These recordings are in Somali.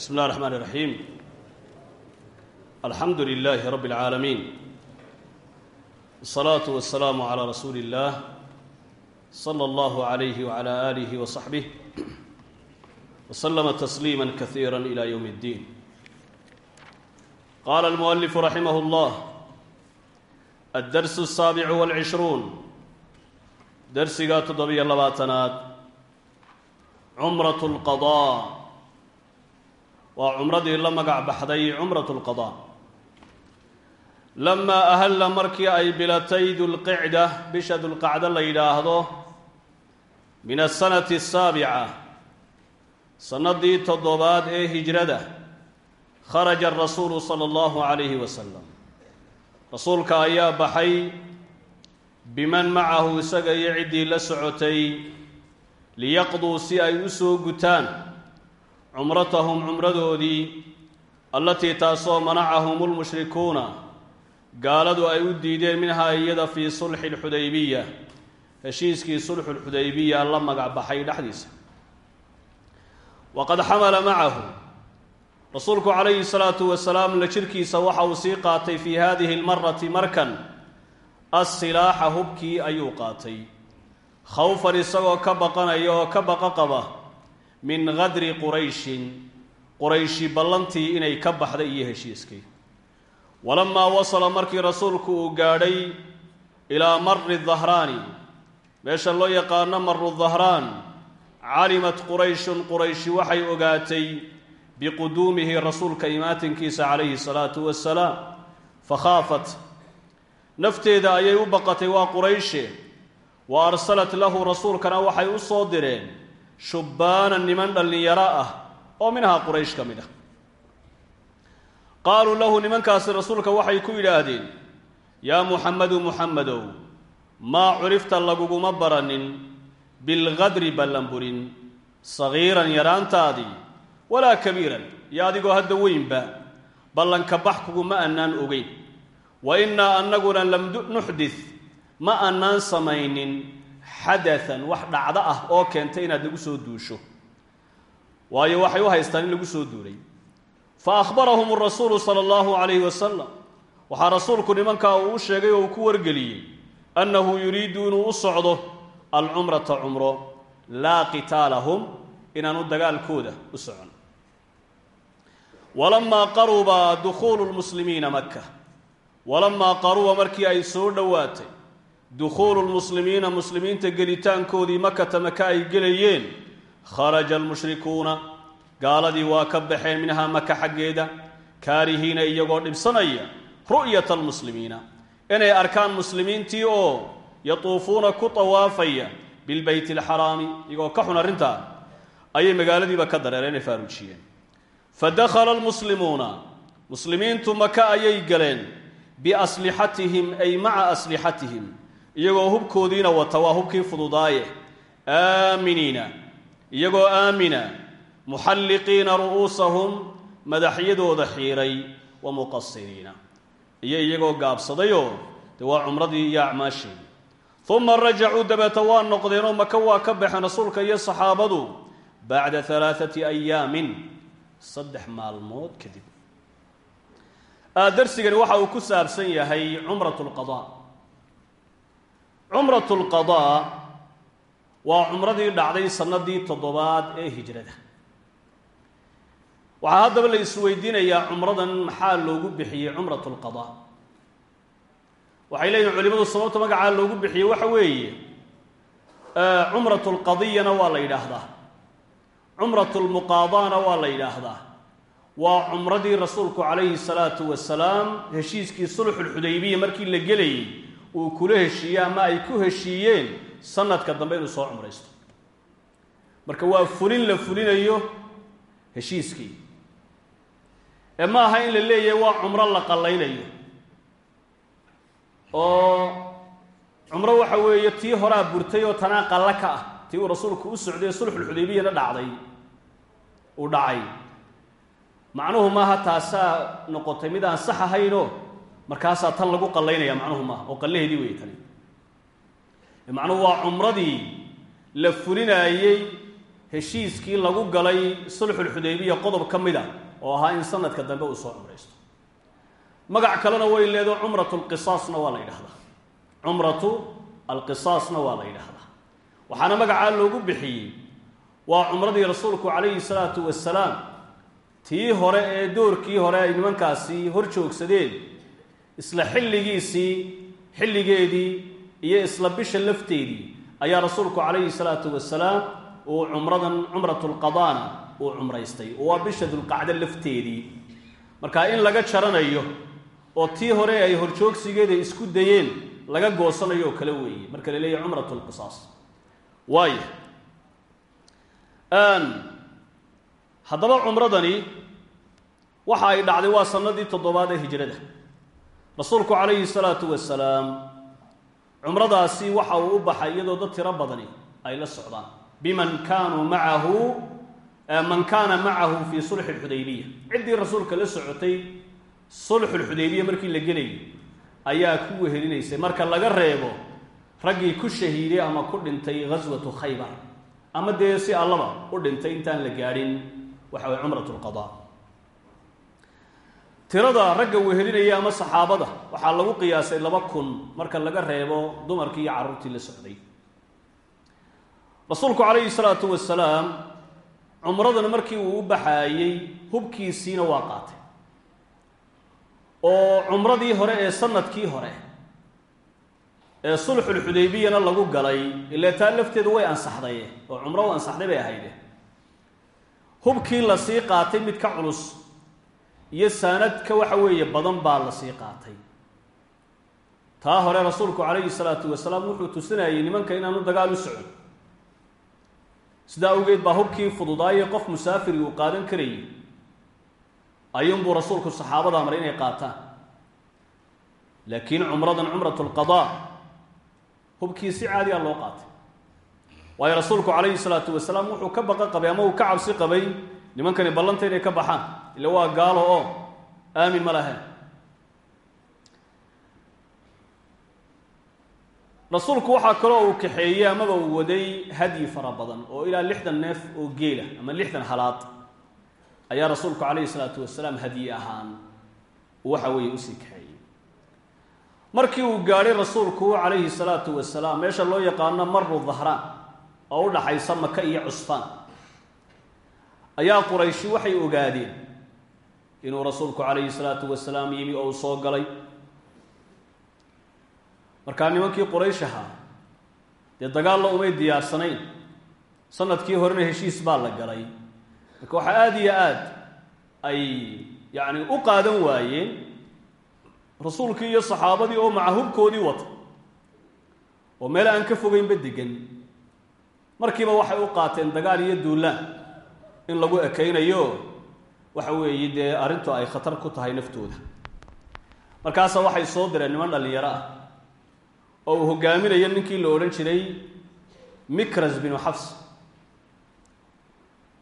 بسم الله الرحمن الرحيم الحمد لله رب العالمين الصلاة والسلام على رسول الله صلى الله عليه وعلى آله وصحبه وسلم تسليما كثيرا إلى يوم الدين قال المؤلف رحمه الله الدرس السابع والعشرون درسiga toddobiyo labaatanaad cumraة الqضاء waa cumradii la magac baxday cumrat lqada lamaa ahalla markii ay bilatay dulqicda bisha dulqacda la yidhaahdo min asanati asaabica sannaddii toddobaad ee hijrada kharaja arasuulu sala allahu calayhi wasalam rasuulka ayaa baxay biman macahu isaga iyo ciddii la socotay liyaqduu si ay u soo gutaan cumratahum cumradoodii allatii taasoo manacahum lmushrikuuna gaaladu ay u diideen minhaa iyada fii sulxi lxudaybiya heshiiskii sulxu lxudaybiya la magac baxay dhexdiisa. Waqad xamala macahu rasuulku calayhi salaatu wasalaam la jirkiisa waxa uu sii qaatay fii hadihi lmarati markan assilaaxa hubkii ayuu qaatay. Khawfan isagoo ka baqanaya oo ka baqa qaba min qadri qurayshin qurayshi ballantii inay ka baxday iyo heshiiskii walamaa wasala markii rasuulku uu gaadhay ilaa mari dahraani meesha loo yaqaano maru dahraan calimat qurayshun qurayshi waxay ogaatay biquduumihi rasuulka imaatinkiisa calayhi salaatu wasalaam fakhaafat nafteeda ayay u baqatay waa qurayshe wa arsalat lahu rasuulkana waxay u soo direen shubbaanan niman dhallinyaro ah oo minhaa quraysh ka mid ah qaaluu lahu nimankaasi rasuulka waxay ku yidhaahdeen yaa muxamedu muxamedow maa curifta laguguma baranin bilqadri ballanburin sagiiran yaraantaadii walaa kabiiran iyo adigoo hadda weynba ballanka bax kuguma annaan ogeyn wa innaa annaguna lam nuxdid ma annaan samaynin xadaan wax dhacdo ah oo keentay inaad nagu soo duusho. Waayo waxay u haystaan in lagu soo duulay. Fa akhbarahum rasuulu sala allahu calayhi wasalam waxaa rasuulku nimankaa uu u sheegay oo uu ku wargeliyey annahu yuriidu inuu u socdo alcumrata cumro laa qitaalahum inaanu dagaalkooda u socon. Walamaa qaruba dukhuulu lmuslimiina maka walamaa qaruba markii ay soo dhowaatay dukhuulu lmuslimiina muslimiinta gelitaankoodii makata maka ay gelayeen kharaja almushrikuuna gaaladii waa ka baxeen minhaa maka xaggeeda kaarihiina iyagoo dhibsanaya ru'yata almuslimiina inay arkaan muslimiintii oo yatuufuuna ku tawaafaya bilbeyti alxaraami iyagoo ka xun arrintaa ayay magaaladiiba ka dareereen ay faaruujiyeen fa dakhala almuslimuuna muslimiintu maka ayay galeen biaslixatihim ay maca aslixatihim iyagoo hubkoodiina wata waa hubkii fududaaye. Aaminiina iyagoo aamina muxalliqiina ru'uusahum madaxyadooda xiiray wa muqasiriina iyo iyagoo gaabsadayoo dee waa cumradii iyo acmaasheedii uma rajacuu dabeeta waa noqdeenoo maka waa ka baxeen rasuulka iyo saxaabadu bacda alaaati ayaamin saddex maalmood kadib. Darsigani waxa uu ku saabsan yahay cumrat cumrat lqadaa waa cumradii dhacday sanadii toddobaad ee hijrada. Waxaa haddaba la isweydiinayaa cumradan maxaa loogu bixiyey cumrat lqadaa waxay leeyihiin culimadu sababta magacaa loogu bixiyey waxa weeye cumrat lqadiyana waa la yidhaahdaa. Cumrat lmuqaadaana waa la yidhaahdaa. Waa cumradii rasuulku calayhi salaatu wasalaam heshiiskii sulxulxudaybiya markii la gelayay uu kula heshiiyey ama ay ku heshiiyeen sanadka dambe inuu soo cumraysto. Marka waa fulin la fulinayo heshiiskii. Ee ma aha in la leeyahay waa cumro la qallaynayo. Oo cumro waxa weeye tii horaa burtay oo tanaa qallo ka ah tii uu rasuulku u socday sulxulxudaybiyana dhacday uu dhacay. Macnuhu maaha taasaa noqotay mid aan sax ahaynoo markaasaa tan lagu qallaynaya macnuhu maaha oo qallaheedii weeye tani. Macnuhu waa cumradii la fulinaayey heshiiskii lagu galay sulxulxudaybiya qodob ka mid a oo ahaa in sanadka dambe uu soo cumraysto. Magac kalena way leedo cumratu lqisaasna waa la yidhahdaa cumratu alqisaasna waa la yidhaahdaa. Waxaana magacaa loogu bixiyey waa cumradii rasuulku calayhi salaatu wasalaam tii hore ee doorkii hore ay nimankaasi hor joogsadeen isla xilligiisii xilligeedii iyo isla bisha lafteedii ayaa rasuulku calayhi salaatu wasalaam uu cumradan cumratu lqadaana uu cumraystay. Oo waa bisha dulqacdo lafteedii. Marka in laga jaranayo oo tii hore ay horjoogsigeeda isku dayeen laga goosanayo oo kale weeye. Marka la leeyahy cumratu lqisaas waaya haddaba cumradani waxa ay dhacday waa sanadii toddobaad ee hijrada rasuulku calayhi salaatu wasalaam cumradaasi waxa uu u baxay iyadoo dad tiro badani ay la socdaan. Biman kaanuu macahu man kaana macahu fii sulxi lxudaybiya ciddii rasuulka la socotay sulxulxudaybiya markii la gelayay ayaa ku wehelinaysay marka laga reebo raggii ku shahiiday ama ku dhintay ghaswatu khaybar. Ama dee si allaba u dhintay intaan la gaadhin waxa way cumratu lqada tirada ragga wehelinaya ama saxaabada waxaa lagu qiyaasay laba kun marka laga reebo dumarkii iyo carruurtii la socday. Rasuulku calayhi salaatu wasalaam cumradana markii uu u baxaayey hubkiisiina waa qaatay. Oo cumradii hore ee sannadkii hore ee sulxulxudaybiyana lagu galay ile taa lafteedu way ansaxday oo cumro u ansaxday bay ahayde hubkii la sii qaatay mid ka culus iyo saanadka waxa weeye badan baa la sii qaatay. Taa hore rasuulku calayhi salaatu wasalaam wuxuu tusinayay nimanka inaanu dagaal u socon. Sidaa awgeed baa hubkii fududaaye qof musaafiri uu qaadan karayay. Ayuunbuu rasuulku saxaabada amray inay qaataan. Laakiin cumradan cumratu lqadaa hubkii si caadiya loo qaatay. Waayo rasuulku calayhi salaatu wasalaam wuxuu ka baqa qabay ama uu ka cabsi qabay nimankani ballanta inay ka baxaan ila waa gaalo oo aamin ma lahayn rasuulku waxaa kaloo uu kaxeeyey amaba uu waday hadyi fara badan oo ilaa lixdan neef oo geela ama lixdan halaad. Ayaa rasuulku calayhi salaatu wasalaam hadyi ahaan waxa weeye u sii kaxeeyey. Markii uu gaadhay rasuulku calayhi salaatu wasalaam meesha loo yaqaano maru dahraan oo u dhaxaysa maka iyo cusfaan ayaa qurayshi waxay ogaadeen inuu rasuulku calayhi salaatu wasalaam yimi oo uu soo galay. Markaa nimankii quraysh ahaa dee dagaalla umay diyaarsanayn sannadkii horena heshiis baa la galay. Marka waxaa aada iyo aad ay yacni u qaadan waayeen rasuulkii iyo saxaabadii oo macahubkoodii wata. Oo meel aan ka fogeynba degan markiiba waxay u qaateen dagaal iyo duulaan in lagu ekaynayo waxa weeye dee arrintu ay khatar ku tahay naftooda. Markaasa waxay soo direen niman dhallinyaro ah oo uu hogaaminayo ninkii la odhan jiray mikras binu xafs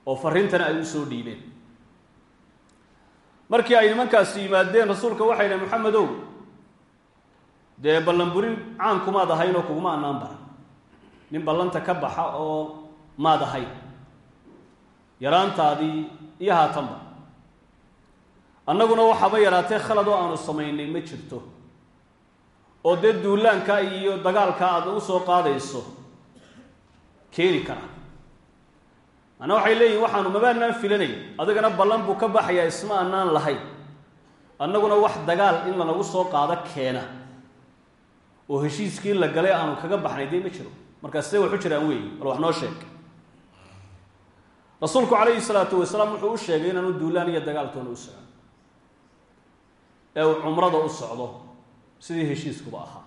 oo farriintana ay u soo dhiibeen. Markii ay nimankaasi yimaadeen rasuulka waxay dhahen maxamedow dee ballanburin caankumaad ahayn oo kuguma annaan baran nin ballanta ka baxa oo maad ahayn. Yaraantaadii iyo haatanba annaguna waxaaba yaraatee khalad oo aanu samaynay ma jirto. Oo dee duulaanka iyo dagaalka aad u soo qaadayso keeni kara. Macnaa waxay leeyihiin waxaanu mabaanaan filanay adigana ballan buu ka baxayaa isma annaan lahayn. Annaguna wax dagaal in lanagu soo qaado keena. Oo heshiiskii la galay aanu kaga baxnay dee ma jiro. Markaa sidee waxu jiraan weeyi bal wax noo sheeg. Rasuulku calayhi salaatu wasalaam wuxuu u sheegay inaanu duulaan iyo dagaaltoona u socon ee uu cumrada u socdo sidii heshiiskuba ahaa.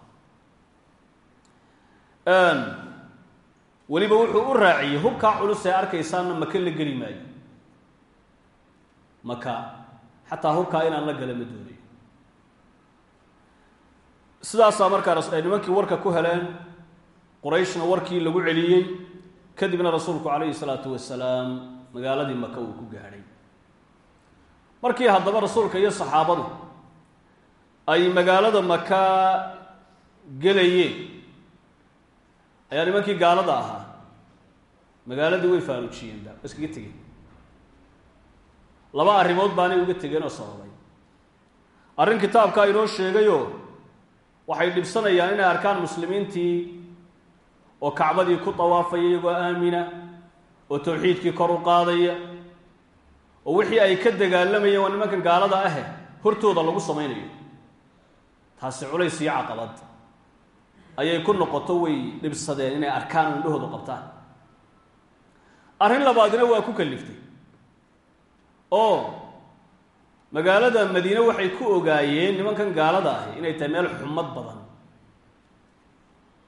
Weliba wuxuu u raaciyey hubkaa culus ee arkaysaana maka la geli maayo. Maka xataa hubkaa inaan la gala ma doonayo sidaasaa markaa nimankii warka ku heleen qurayshna warkii lagu celiyey kadibna rasuulku calayhi salaatu wasalaam magaaladii maka uu ku gaadhay markii haddaba rasuulka iyo saxaabadu ay magaalada maka gelayeen. Ayaa nimankii gaalada ahaa. Magaaladii way faaruujiyeen ba iskaga tegeen. Laba arrimood baanay uga tegeen oo sababay. Arrin kitaabkaa inoo sheegayoo waxay dhibsanayaan inay arkaan muslimiintii oo kacbadii ku dawaafaya iyagoo aamina oo tawxiidkii kor u qaadaya oo wixii ay ka dagaalamayeen waa nimankan gaalada ahe hortooda lagu samaynayo taasi culays iyo caqabad. Ayay ku noqoto way dhibsadeen inay arkaan oo indhahooda qabtaan. Arrin labaadina waa ku kaliftay oo magaalada madiine waxay ku ogaayeen nimankan gaalada ahi inay tahay meel xumad badan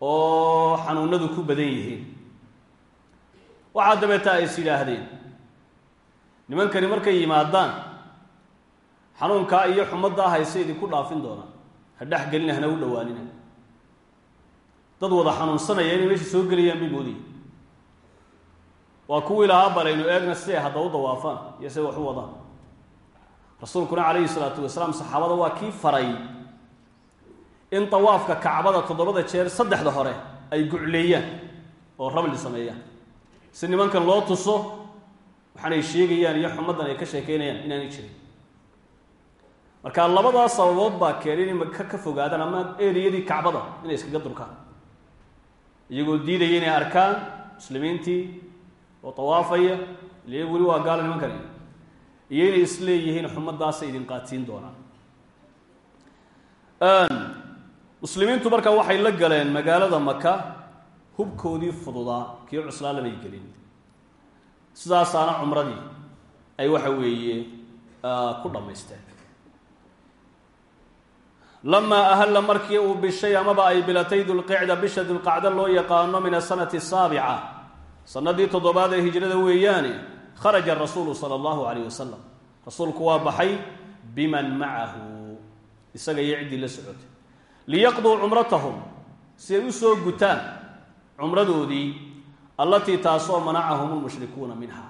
oo xanuunadu ku badan yihiin. Waxaa dabeeta ay is yidhaahdeen nimankani markay yimaadaan xanuunkaa iyo xumaddaa hayse idinku dhaafin doonaa ha dhex gelina hana u dhawaanina dad wada xanuunsanaya inay meesha soo gelayaan bay moodaya waa kuwii lahaa eegna siday hadda u dawaafaan iyo siday wax u wadaan. Rasuulkuna calayhi salaatu wasalaam saxaabada waa kii faray in dawaafka kacbada toddobada jeer saddexda hore ay gucleeyaan oo rabli sameeyaan. Si nimankan loo tuso waxaanay sheegayaan iyo xumaddan ay ka sheekeynayaan inaanay jirin marka labadaas sababood baa keenay inay maka ka fogaadaan ama eriyadii kacbada inay iskaga durkaan iyagoo diidaya inay arkaan muslimiintii oo tawaafaya ile weli waa gaala nimankani iyo inay isleeyihiin xumadaasay idin qaatiin doonaan. Muslimiintu markaa waxay la galeen magaalada maka hubkoodii fududaa kii cuslaa lamay gelin. Sidaasaana cumradii ay waxa weeye ku dhammaysteen lamaa ahalla markii uu bishay amaba ay bilatay dulqicda bisha dulqacda loo yaqaano min asanati asaabica sanadii toddobaad ee hijrada weeyaane kharaja rasuulu sala allahu calayh wasalam rasuulku waa baxay biman macahu isaga iyo ciddii la socotay. Liyaqduu cumratahum si ay u soo gutaan cumradoodii allatii taasoo manacahum lmushrikuuna minha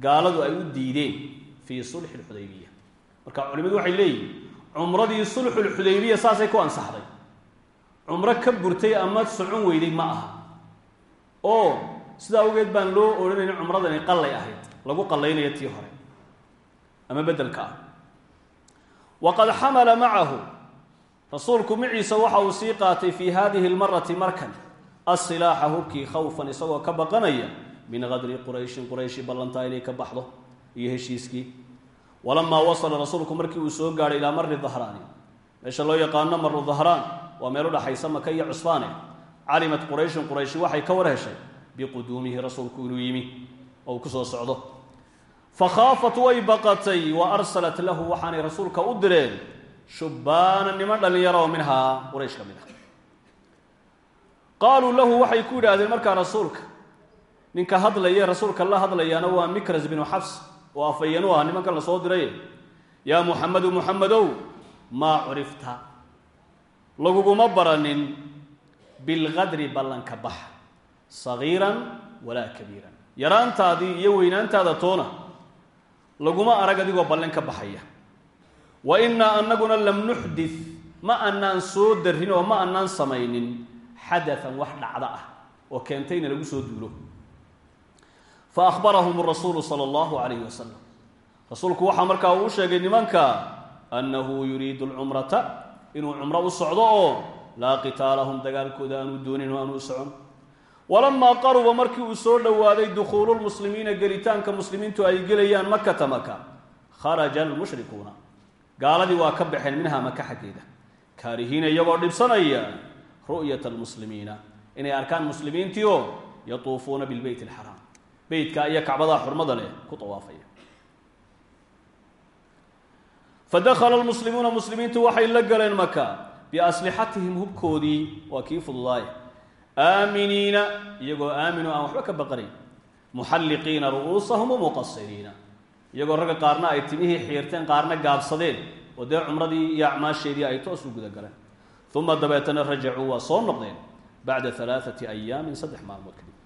gaaladu ay u diideen fii sulxi lxudaybiya marka culimadu waxay leeyihiin cumradii sulxulxudaybiya saasay ku ansaxday. Cumro ka burtay ama socon weyday ma aha. Oo sidaa awgeed baan loo odhanaynin cumradani qallay ahayd lagu qallaynayo tii hore. Ama beddelka ah. Waqad xamala macahu. Rasuulku maciisa waxa uu sii qaatay fii hadihi lmarati markan asilaaxa hubkii khawfan isagoo ka baqanaya min qadri qurayshin qurayshi ballantaa inay ka baxdo iyo heshiiskii walamaa wasala rasuulku markii uu soo gaadhay ilaa mari dahraani meesha loo yaqaano maru dahraan waa meel u dhaxaysa maka iyo cusfaane. Calimat qurayshun qurayshi waxay ka war heshay biquduumihi rasuulku inuu yimi oo uu ku soo socdo. Fakhaafat way baqatay wa arsalat lahu waxaanay rasuulka u direen shubbaana niman dhallinyaro oo minhaa quraysh ka mid ah. Qaaluu lahu waxay ku yidhaahdeen markaa rasuulka ninka hadlaye rasuulka la hadlayaana waa mikras binu xabs oo afayeen u ah nimankan la soo diray yaa muxamedu muxamedow maa curifta. Laguguma baranin bilqadri ballanka bax sagiiran walaa kabiiran. Yaraantaadii iyo weynaantaada toona laguma arag adigoo ballan ka baxaya. Wa innaa annaguna lam nuxdit ma annaan soo darin oo ma annaan samaynin xadaan wax dhacdo ah oo keentayna lagu soo duulo fa ahbarahum rasuulu sala allahu calayhi wasalam rasuulku waxaa markaa uu sheegay nimanka annahu yuriidu alcumrata inuu cumro u socdo oo laa qitaalahum dagaalkooda aanuu doonin oo aanu u socon walamaa qaruba markii uu soo dhowaaday dukhuululmuslimiina gelitaanka muslimiintu ay gelayaan makata maka kharaja almushrikuuna gaaladii waa ka baxeen minhaa maka xaggeeda kaarihiina iyagoo dhibsanaya ru'yat almuslimiina inay arkaan muslimiintii oo yatuufuuna bilbeyt alxaraam beytka iyo kacbadaa xurmada leh ku tawaafaya. Fadakhala almuslimuuna muslimiintu waxay la galeen maka biaslixatihim hubkoodii waa kii fududaaye aaminiina iyagoo aamino aan waxba ka baqanayn muxalliqiina ru'uusahum wamuqasiriina iyagoo ragga qaarna ay timihii xiirteen qaarna gaabsadeen oo dee cumradii iyo acmaasheedii ay toos u guda galeen. Uma dabeetana rajacuu waa soo noqdeen bacda alaaati ayaamin saddex maalmood kadib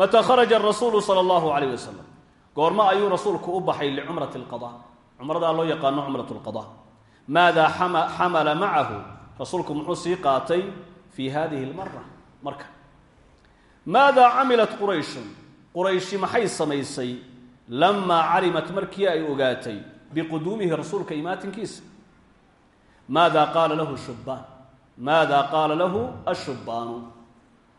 mataa kharaja rasuulu sala allahu calayh wasalam goormo ayuu rasuulku u baxay licumrati alqada cumradaa loo yaqaano cumrat lqada maadaa xamala macahu rasuulku muxuu sii qaatay fi hadihi lmara marka. Maadaa camilat qurayshun? Qurayshi maxay samaysay lamaa calimat markii ay ogaatay? Biquduumihi rasuulka imaatinkiisa. Maada qaala lahu shubbaan. Maada qaala lahu ashubbaanu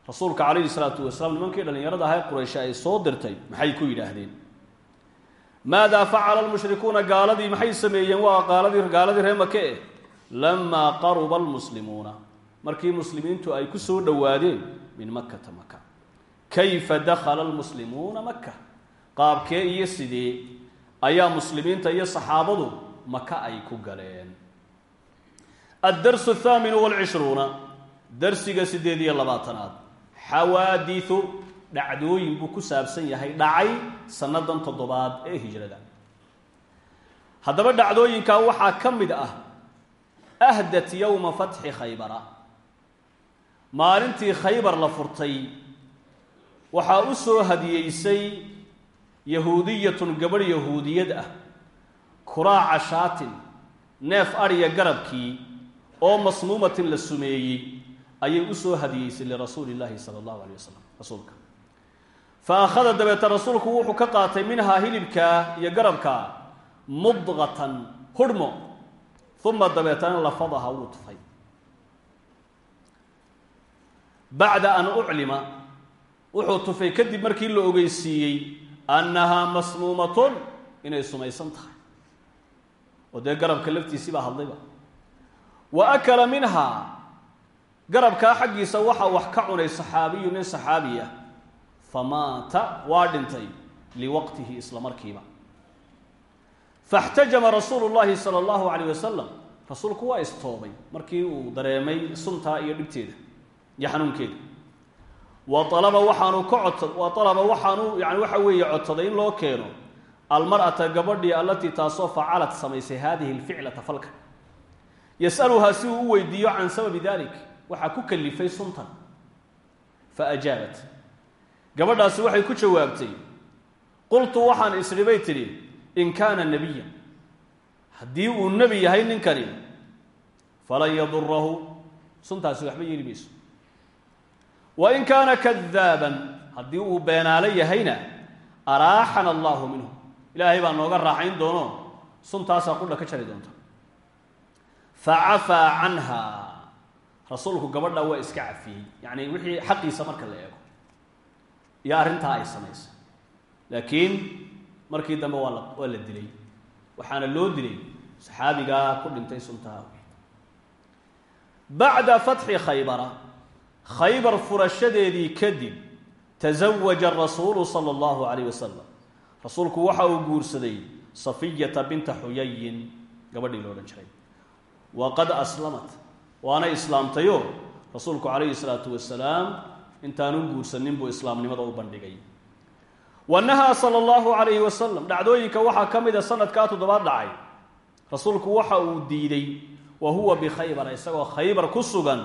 rasuulka calayhi salaatu wasalaam nimankii dhallinyarada ahay quraysh ay soo dirtay maxay ku yidhaahdeen? Maadaa facala lmushrikuuna gaaladii maxay sameeyeen? Waa qaaladii gaaladii ree make eh. Lamaa qaruba almuslimuuna. Markii muslimiintu ay ku soo dhowaadeen min makkata maka kayfa dakhala almuslimuuna maka qaabkee iyo sidee? Ayaa muslimiinta iyo saxaabadu maka ay ku galeen. Addarsu athaaminu walcishruuna darsiga siddeed iyo labaatanaad xawaadiu dhacdooyin buu ku saabsan yahay dhacay sannadan toddobaad ee hijrada. Haddaba dhacdooyinkaa waxaa ka mid ah ahdat yowma fatxi khaybara. Maalintii khaybar la furtay waxaa u soo hadiyeysay yahuudiyatun gabadh yahuudiyad ah kuraaca shaatin neef adhiya garabkii oo masmuumatin la sumeeyey ayay u soo hadiyeysay lirasuuli llaahi sala allahu alay wasalam rasuulka. Fa akhada dabeeta rasuulku wuxuu ka qaatay minhaa hilibkaa iyo garabkaa mudqatan hurhmo uma dabeetana lafadaha wuu tufay bacda an uclima wuxuu tufay kadib markii la ogeysiiyey annahaa masmuumatun inay sumaysan tahay. Oo dee garabka laftiisii baa hadlayba. Wa akala minhaa garabkaa xaggiisa waxaa wax ka cunay saxaabiyu nin saxaabi ah. Famaata waa dhintay liwaqtihi isla markiiba. Faxtajama rasuulu llahi sala allahu calayh wasalam rasuulku waa istoobay markii uu dareemay suntaa iyo dhibteeda iyo xanuunkeeda wa alaba waxaanu ka cod wa alaba waxaanu yani waxa weeye codsaday in loo keeno almar'ata gabadhii allatii taasoo facalad samaysay hadihi lficlata falka. Yas'aluhaa si uu u weydiiyo can sababi dalik waxaa ku kalifay suntan. Fa ajaabat. Gabadhaasi waxay ku jawaabtay qultu waxaan isri bay tidhi in kaana nebiyan haddii uu nebi yahay ninkani falan yadurahu suntaasi waxba yeeli mayso wa in kaana kadaaban haddii uu beenaalo yahayna araaxana allahu minhu. Ilaahay baa nooga raaxayn doono. Suntaasaa qudha ka jari doonta. Facafaa canha rasuulku gabadha waa iska cafiyey. Yacni wixii xaqiisa marka la eego. Iyo arrintaa ay samaysay laakiin markii dambe waa la waa la dilay. Waxaana loo dilay saxaabigaa ku dhintay suntaa bacda fatxi khaybara khaybar furashadeedii kadib tasawaja rasuulu sala allahu calayh wasalam rasuulku waxa uu guursaday safiyata binta xuyayin gabadhii lo odhan jiray. Waqad aslamat waana islaamtayoo rasuulku calayhi salaatu wasalaam intaanu guursanin buu islaamnimada u bandhigay. Wa nahaa sala allahu calayhi wasalam dhacdooyinka waxaa ka mida sanadkaa toddobaad dhacay. Rasuulku waxa uu diiday wa huwa bikhaybara isagoo khaybar ku sugan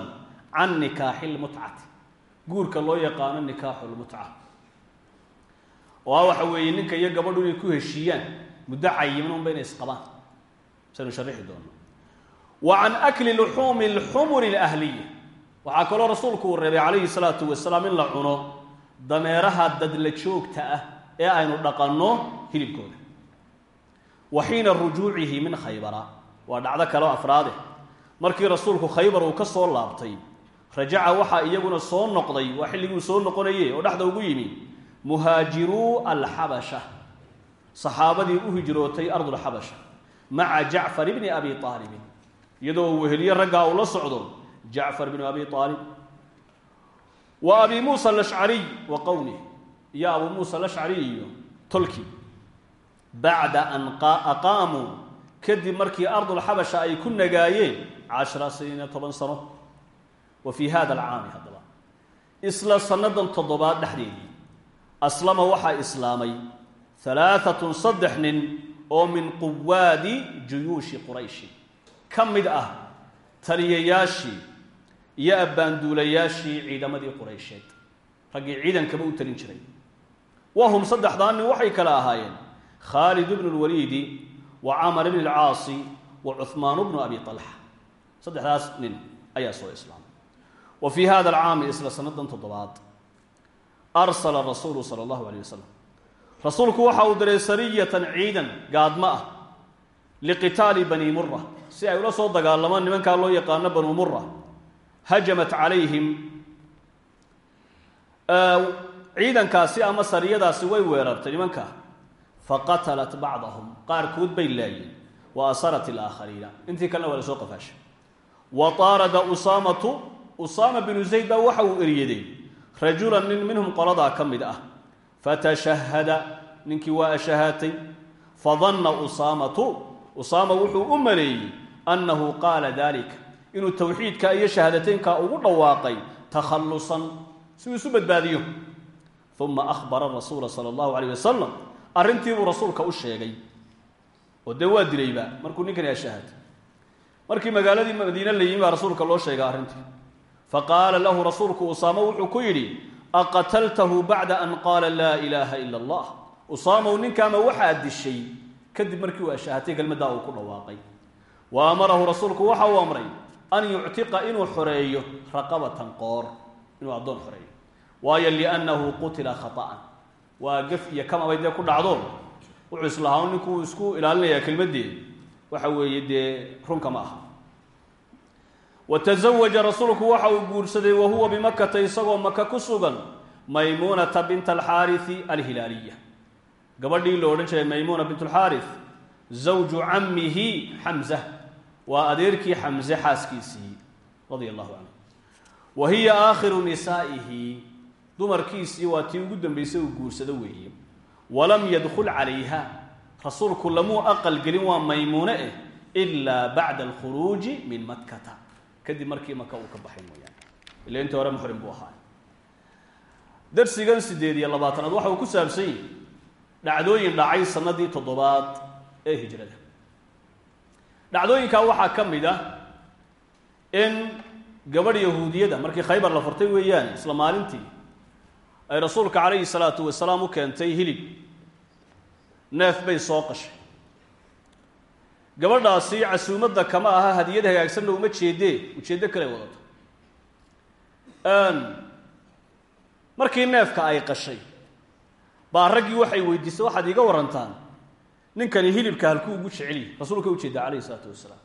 can nikaaxi lmutcati guurka loo yaqaano nikaaxu lmutca oo ah waxa weeye ninka iyo gabadhu inay ku heshiiyaan muddo cayiman unba inay isqabaan saynu sharixi doono wa can akli luxuumi alxumuri alahliya waxaa kaloo rasuulku uu reebay calayhi salaatu wasalaam in la cuno dameeraha dadla joogta ah ee aynu dhaqanno hilibkooda. Wa xiina rujuucihi min khaybara. Waa dhacdo kaleo afraade. Markii rasuulku khaybar uu ka soo laabtay rajaca waxaa iyaguna soo noqday waa xilliguu soo noqonaye oo dhexda ugu yimi muhaajiruu alxabasha saxaabadii u hijrootay ardulxabasha maca jacfar bni abi aalibin iyadoo weheliye raggaa uu la socdo jacfar bnu abi aalib wa abi muusa alashcariy wa qowmih iyo abuu muusa alashcariy iyo tolki. Bacda an aqaamuu kadib markii ardulxabasha ay ku nagaayeen cashara siniina toban sano. Wa fii hada alcaami haddaba isla sannadan toddobaad dhexdeedii aslama waxaa islaamay halaaatun saddex nin oo min quwaadi juyuushi qurayshi ka mid ah taliyayaashii iyo abbaanduulayaashii ciidamadii quraysheed. Raggii ciidankaba u talin jiray. Wahum saddexdaa nin waxay kala ahaayeen khaalid bnu lwaliidi wa camar bni alcaasi wa cuhmaan bnu abi talxa saddexdaas nin ayaa soo islaamay wa fii hada alcaami isla sannadan toddobaad arsala rasuulu sala allahu alayh wasalam rasuulku waxa uu diray sariyatan ciidan gaadma ah liqitaali bani mura si ay ula soo dagaalamaan nimankaa loo yaqaano banu mura hajamat calayhim ciidankaasi ama sariyadaasi way weerartay nimankaa faqatalat bacdahum qaarkood bay laayeen. Wa asarat ilaakhariina intii kalena waa la soo qafaashay. Wa taarada usaamatu usaama binu zayd baa waxa uu eryaday rajulan nin minhum qoladaa ka mid ah. Fatashahada ninkii waa ashahaatay. Fadanna usaamatu usaama wuxuu u maleeyey annahu qaala dalika inuu towxiidka iyo shahaadateynkaa ugu dhawaaqay takhallusan si uu isu badbaadiyo. Uma ahbara rasuula sala allahu alayh wasalam arrintiibuu rasuulka u sheegay. Oo dee waa dilayba markuu ninkani ashahaatay markii magaaladii madiine la yimi baa rasuulka loo sheegay arrintii. Faqaala lahu rasuulku usaamo wuxuu ku yidhi aqataltahu bacda an qaala laa ilaaha ila allah. Usaamow ninkaama waxaad dishay kadib markii uu ashahatay kelmaddaa uu ku dhawaaqay. Wa amarahu rasuulku waxa uu amray an yuctiqa inuu xoreeyo raqabatan qoor. Inuu addoon xoreeyo. Waayo liannahu qutila khata'an. Waa gaf iyo kamabay dee ku dhacdo wuxuu islahaa ninkuu isku ilaalinayaa kelmaddeeda waxa weeye dee runka ma aha. Wa tasawaja rasuulku waxa uu guursaday wa huwa bimakata isagoo maka ku sugan maymuunata binta alxaarisi alhilaaliya gabadhii la odhan jiray maymuuna bint alxaaris zawju cammihi xamza. Waa adeerkii xamse xaaskiisii radia allahu canhu wa hiya aakhiru nisaa'ihi. Dumarkiisii waa tii ugu dambaysay uu guursado weeye. Walam yadkhul calayha. Rasuulku lamuu aqal gelin waa maymuune eh ilaa bacda alkhuruuji min makkata. Kadib markii maka uu ka baxay mooyaane. Ila intii hore muxrim buu ahaa. Darsigan siddeed iyo labaatanaad waxa uu ku saabsan yahi dhacdooyin dhacay sanadii toddobaad ee hijrada. Dhacdooyinkaa waxaa ka mid ah in gabadh yahuudiyada markii khaybar la furtay weeyaan isla maalintii ay rasuulka calayhi salaatu wasalaam u keentay hilib. Neef bay soo qashay. Gabadhaasi casuumadda kama aha hadiyad hagaagsanna uma jeedee ujeeddo kale wadato. Markii neefka ay qashay baa raggii waxay weydiisay waxaad iiga warantaan ninkani hilibka halkuu ugu jeceliyi rasuulka ujeeda calayhi isalaatu wasalaam.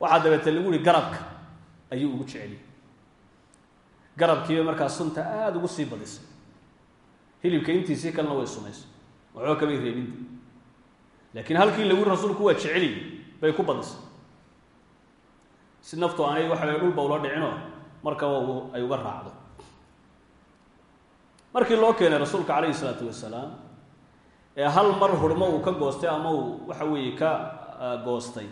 Waxaa dabeete lagu yihi garabka ayuu ugu jeceliye garabkiiba markaa sunta aada ugu sii badisay hilibka intiisii kalena way sumaysay waxba kamay reebinta laakiin halkii lagu rasuulku waa jeceliy bay ku badisay si naftu aanay waxa dhulba ula dhicinoo markaba ay uga raacdo markii loo keenay rasuulka calayhi isalaatu wasalaam ee hal mar hurmo uu ka goostay ama uu waxa weeye ka goostay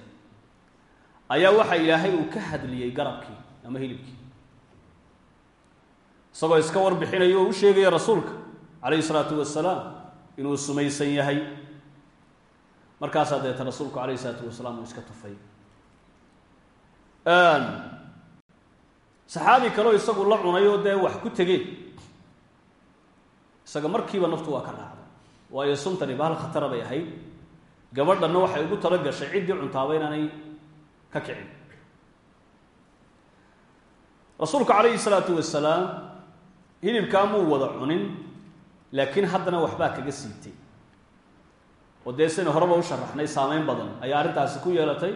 ayaa waxa ilaahay uu ka hadliyey garabkii ama hilibkii. Isagoo iska warbixinayo oo u sheegaya rasuulka calayhi isalaatu wasalaam inuu sumaysan yahay. Markaasaa deeta rasuulku calayhi isalaatu wasalaam uu iska tufay. Saxaabi kaleo isagu la cunay oo dee wax ku tegeen isaga markiiba naftu waa ka raacday. Waayo suntani bahal khatara bay ahayd. Gabadhanna waxay ugu talo gashay ciddii cuntaaba inaanay ka kicin. Rasuulku calayhi salaatu wasalaam hilibkaa muu wada cunin laakiin haddana waxbaa kaga siitay oo dee saynu horeba u sharaxnay saameyn badan ayaa arrintaasi ku yeelatay.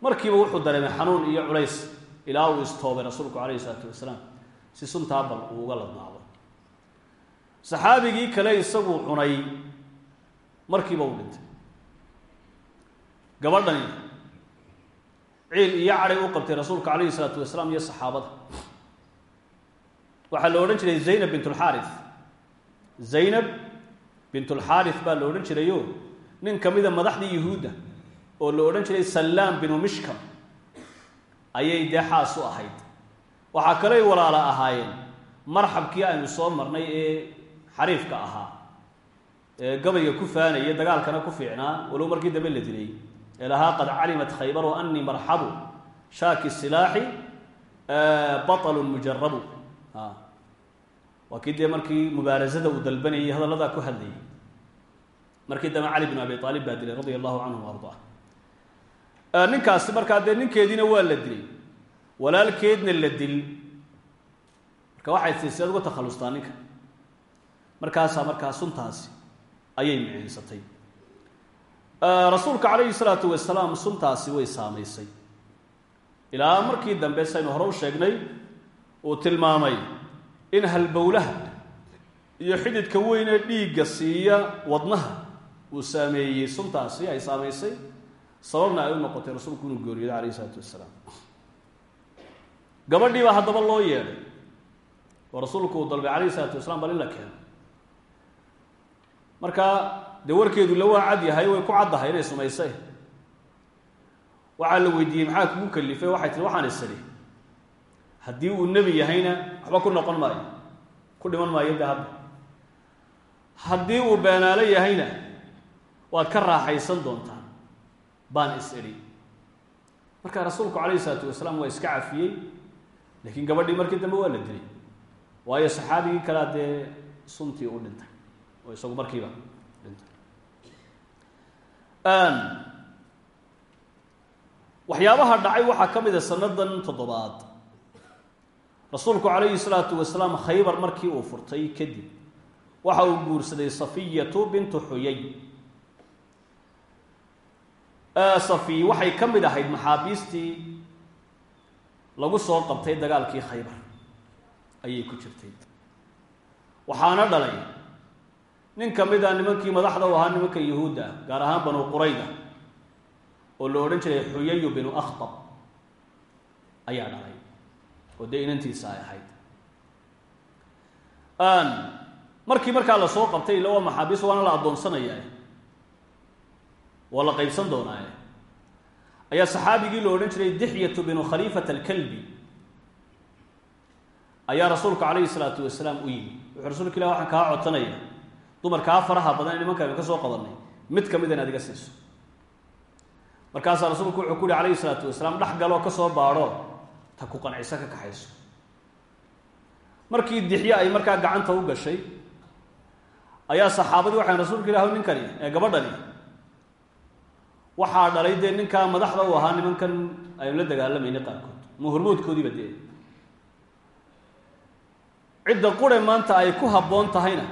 Markiiba wuxuu dareemay xanuun iyo culays ilaa uu istoobay rasuulku calayhi salaatu wasalaam. Si suntaa bal uu uga ladnaado saxaabigii kale isaguu cunay markiiba uu dhintay. Gabadhani ciil iyo cadhay u qabtay rasuulka calayhi salaatu wasalaam iyo saxaabada. Waxaa la odhan jiray zaynab bint lxaari zaynab bint lxaari baa la odhan jirayo nin ka mida madaxdii yuhuudda oo la odhan jiray sallaam binu mishkam ayay dee ahayd. Waxaa kaley walaala ahaayeen marxabkii aynu soo marnay ee xariifka ahaa ee gabayga ku faanaya dagaalkana ku fiicnaa walow markii dambe la dilay. Ee lahaa qad calimat khaybaru anii marxabu shaaki silaaxi baطlu mujarabu waa kii dee markii mubaarasada uu dalbanayay hadalladaa ku hadlayay. Markii dambe cali binu abi aalib baa dilay radia allahu canhu ardaa ninkaasi markaa dee ninkeediina waa la dilay. Walaalkeedna la dil. Marka waxay tii si ad uga takhalustaa ninka markaasaa markaa suntaasi ayay micinsatay rasuulka calayhi salaatu wasalaam suntaasi way saamaysay. Ilaa markii dambe saynu hore u sheegnay uu tilmaamay in halbowlaha iyo xididka weyn ee dhiigga siiya wadnaha uu saameeyey. Suntaasi ay saamaysay sababna ay u noqotay rasuulku inuu geeriyoodo calayhi wasalaam. Gabadhii baa haddaba loo yeedhay. Oo rasuulku uu dalbay calayhi isalaatu wasalaam bal in la keeno marka dee warkeedu la waa yahay way ku caddahay inay sumaysay waxaa la weydiiyey maxaa kugu kalifay waxay tihi waxaan isiri haddii uu nebi yahayna waxba ku noqon maayo. Ku dhiman maayo de hadda. Haddii uu beenaalo yahayna waad ka raaxaysan doontaan. Baan is idhi marka rasuulku calayhi isalaatu wasalaam waa iska cafiyey laakiin gabadhii markii dambe waa la dilay. Waayo saxaabigii kalea dee suntii u dhintay oo isagu markiiba. Waxyaabaha dhacay waxaa ka mid a sanadan toddobaad. Rasuulku calayhi salaatu wasalaam khaybar markii uu furtay kadib waxa uu guursaday safiyatu bintu xuyay. Safiy waxay ka mid ahayd maxaabiistii lagu soo qabtay dagaalkii khaybar. Ayay ku jirtay. Waxaana dhalay nin ka mid a nimankii madaxda u ahaa nimanka yuhuudda ah gaar ahaan banu qurayda oo la odhan jiray xuyayu binu akhtab ayaa dhalay oo dee inantiisa ay ahayd. Markii markaa la soo qabtay ila waa maxaabiis waana la addoonsanaya waa la qaybsan doonaaye. Ayaa saxaabigii la odhan jiray dixyatu binu khaliifat alkalbi. Ayaa rasuulku calayhi salaatu wasalaam u yimi. Wuxuu rasuulka ilah waxaan kaa codsanaya dumarkaa faraha badan nimanka aynu ka soo qabanay mid ka mid inaad iga siiso. Markaasaa rasuulku wuxuu ku yihi calayhi salaatu wasalaam dhex galoo ka soo baadho ta ku qanciso ka kaxayso. Markii dixye ay markaa gacanta u gashay ayaa saxaabadii waxaan rasuulka ilaah ninkani ee gabadhani waxaa dhalay dee ninkaa madaxda u ahaa nimankan aynu la dagaalamayna qaarkood. Ma hormoodkoodiiba dee. Cidda qure maanta ay ku habboon tahayna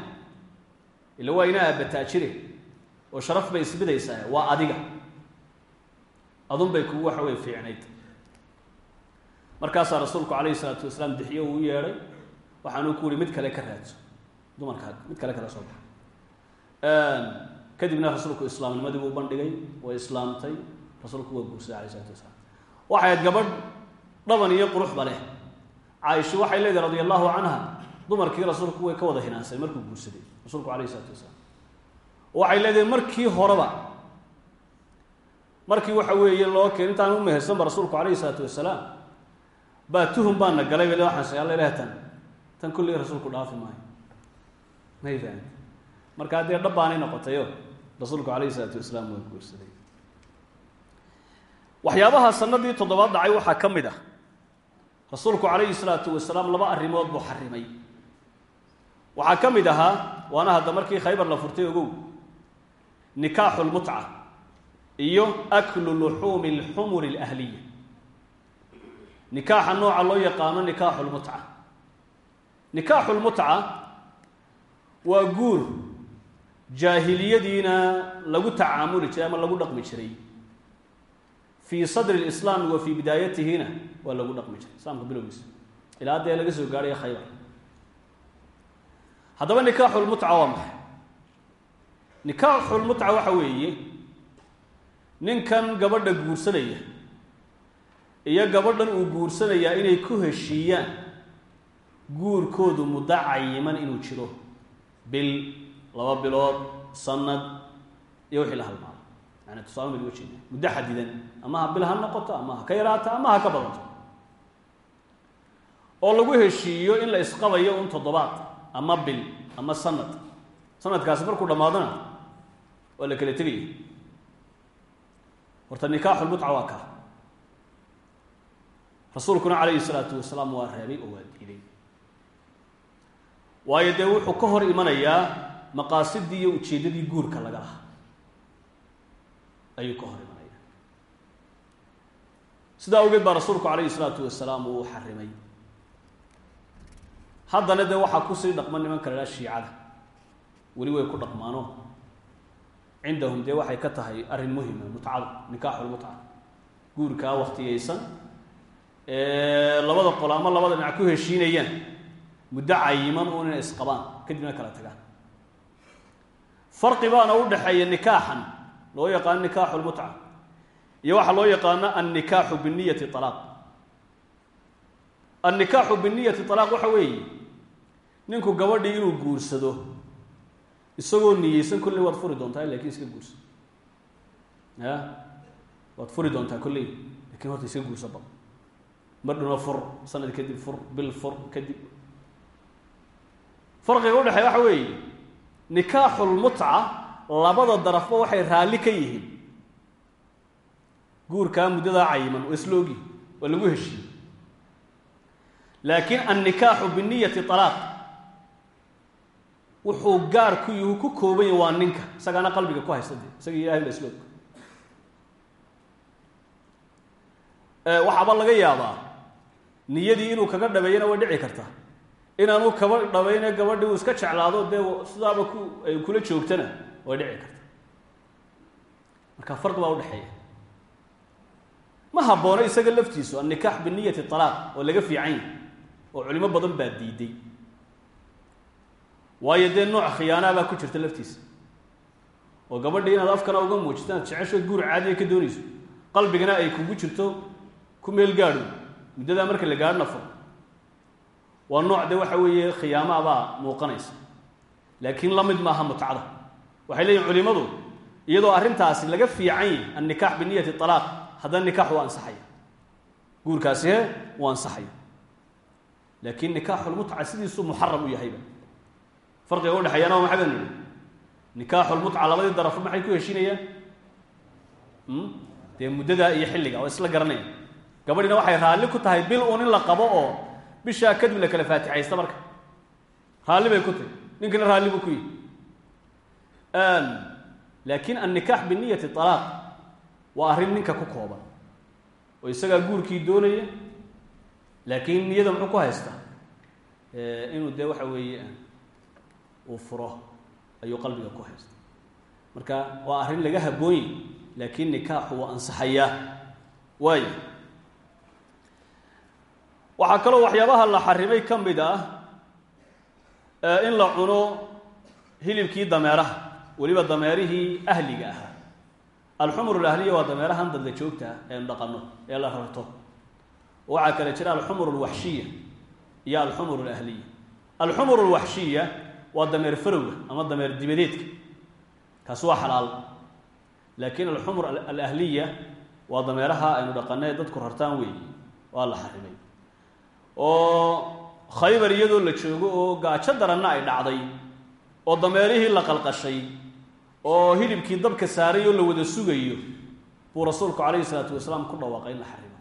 ila waa ina aabataajire oo sharaf bay isbidaysaa waa adiga. Adun bay kugu waxa wey fiicnayd. Markaasaa rasuulku calayhi salaatu wasalaam dixiyo uu yeedhay waxaanuu ku yihi mid kale ka raadso. Dumarkaa mid kale kala soo baxa kadibna rasuulku islaamnimadii buu bandhigay way islaamtay. Rasuulku waa guursaday alayh isalatu wasalaam. Waxay ayd gabadh dhaban iyo quruxba leh. Caaisha waxay leedahay radia allahu canha dumarkii rasuulku way ka wada hinaansay markuu guursaday rasuulku alayh isalatu wasalaam. Waxay leedahay markii horeba markii waxa weeye loo keen intaan u mehersanba rasuulku calayhi isalaatu wasalaam baa tuhum baana galay bale waxaan sheegay alla ilaah tan tan kulligii rasuulku dhaafi maayo. May fahamti markaa dee noqotayo rasuulku calayhi isalaatu wasalaam waa guursaday. Waxyaabaha sanadii toddobaad dhacay waxaa ka mid ah rasuulku calayhi salaatu wasalaam laba arrimood buu xarimay waxaa ka mid ahaa waana hadda markii khaybar la furtay ogow. Nikaaxu lmutca iyo aklu luxuumi alxumuri alahliya nikaaxa nooca loo yaqaano nikaaxu lmutca nikaaxu lmutca waa guur jaahiliyadiina lagu tacaamuli jiray ama lagu dhaqmi jiray. Fii sadri lislaami wa fii bidaayatihina waa lagu dhaqmi jiray. Islaamka bilowgiisa. Ilaa dee laga soo gaadhaya khaybar haddaba nikaaxu lmutca waa maxay? Nikaaxu lmutca waxa weeye ninkan gabadha guursanaya iyo gabadhan uu guursanayaa inay ku heshiiyaan guurkoodu muddo cayiman inuu jiro. Bil laba bilood sanad iyo wixii la halmaado yani tusaale mid uga jeeda muddo xadidan ama bil ha noqoto ama ha ka yaraato ama ha ka badato oo lagu heshiiyo in la isqabayo un toddobaad ama bil ama sanad. Sanadkaasi markuu dhammaadona waa la kala tegaya horta nikaaxulmutca waa kaa rasuulkuna calayhi salaatu wasalaam waa reebay oo waa diiday waayo dee wuxuu ka hor imanayaa maqaasidii iyo ujeeddadii guurka laga lahaa. Ayuu ka hor imanaya sidaa awgeed baa rasuulku calayhi salaatu wasalaam uu xarimay haddana dee waxaa ku sii dhaqma nimanka la shiicada. Weli way ku dhaqmaano. Cindahum dee waxay ka tahay arrin muhima mutcadu nikaaxulmutca guurkaa waktiyeysan labada qolo ama labada dhinac ku heshiinayaan. Muddo cayiman uun inay isqabaan kadibna kala tagaan. Farqi baana u dhexeeya nikaaxan loo yaqaano nikaaxu lmutca iyo waxaa loo yaqaano annikaaxu biniyati alaaq annikaaxu biniyati alaaq waxa weeye ninku gabadhii inuu guursado isagoo niyeysan kolley waad furi doontaa laakiin iska guursa ya? Waad furi doontaa kolley laakiin horta iska guursa bal mardhuna fur sanad kadib fur bil fur kadib. Farqiga udhexeeya waxa weeye nikaaxulmutca labada darafba waxay raalli ka yihiin. Guurkaa muddadaa cayiman oo isla ogyihiin waa lagu heshiiyey. Laakiin annikaaxu biniyati alaaq wuxuu gaar ku yuhu ku kooban yahy waa ninka. Isagaana qalbiga ku haysta isaga ilahay ba isla og waxaaba laga yaabaa niyadii inuu kaga dhabeeyana way dhici kartaa. Inaanu kaba dhabayne gabadhii uu iska jeclaado dee sidaaba ku ay kula joogtana way dhici karta marka farqi baa udhexeeya ma haboono isaga laftiisu annikaax biniyati alaaq oo laga fiican yahy oo culimo badan baa diiday waayo dee nooc khiyaanaa baa ku jirta laftiisa. Oo gabadhii inaad afkana uga muujito inaad jecesho guur caadiya ka doonayso. Qalbigana ay kugu jirto ku meel gaadho. Muddadaa marka la gaadhna fur waa nooc de waxa weeye khiyaama baa muuqanaysa. Laakiin la mid maaha mutcada waxay leeyihiin culimadu iyadoo arrintaasi laga fiican yahy annikaax biniyati alaaq haddana nikaax waa ansaxaya. Guurkaasi he waa ansaxaya. Laakiin nikaaxulmutca sidiisuu muxaram u yahayba farqiga udhexeeyana waa maxay baan nihi nikaaxulmutca labadii darafo maxay ku heshinayaan dee muddadaa iyo xilliga oo isla garanaya. Gabadhina waxay raalli ku tahay bil uun in la qabo oo bishaa kadib la kala faatixaysta marka. Raalli bay ku tahy ninkina raalli buu ku yihi laakiin annikaax biniyati alaaq waa arrin ninka ku kooban oo isagaa guurkii doonaya laakiin niyada muxuu ku haystaa? Inuu dee waxa weeye uu furo ayuu qalbiga ku haysta marka waa arrin laga haboonya laakiin nikaaxu waa ansaxayaa waaya waxaa kaloo waxyaabaha la xarimay ka mid ah in la cuno hilibkii dameeraha weliba dameerihii ahliga ahaa alxumur alahliya waa dameerahan dadla joogta eenu dhaqano ee la rarto. Waxaa kale jira alxumur alwaxshiya iyo alxumur alahliya alxumur alwaxshiya waa dameer farowga ama dameer dibadeedka kaasi waa xalaal. Laakiin alxumur alahliya waa dameeraha aynu dhaqano ee dadku rartaan weeyi waa la xarimay. Oo khaybar iyadoo la joogo oo gaajo daranna ay dhacday oo dameerihii la qalqashay oo hilibkii dabka saaray oo la wada sugayo buu rasuulku calayhi isalaatu wasalaam ku dhawaaqay in la xarimo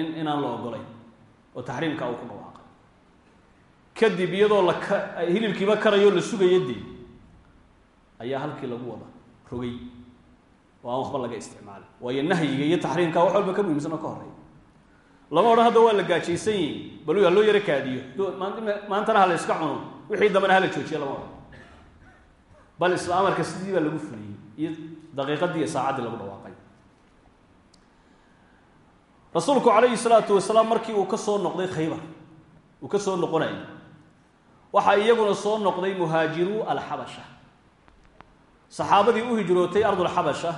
in inaan la ogolayn oo taxriimka uu ku dhawaaqay kadib iyadoo la hilibkiiba karayoo la sugayo ayaa halkii lagu wada rogay. Oo aan waxba laga isticmaalin waayo nahyiga iyo taxriimka wax walba ka muhiimsan oo ka horreeya. Lama odhan hadda waa la gaajaysan yihiin bal ha loo yaro kaadiyo. Maantana ha la cuno. Wixii dambana hala joojiya lama odhan bal isla amarka sidii baa lagu fuliyey. Iyo daqiiqadii iyo saacaddii lagu dhawaaqay. Rasuulku calayhi salaatu wasalaam markii uu ka soo noqday khaybar. Uu ka soo noqonayay waxaa iyaguna soo noqday muhaajiruu alxabasha saxaabadii u hijrootay ardulxabasha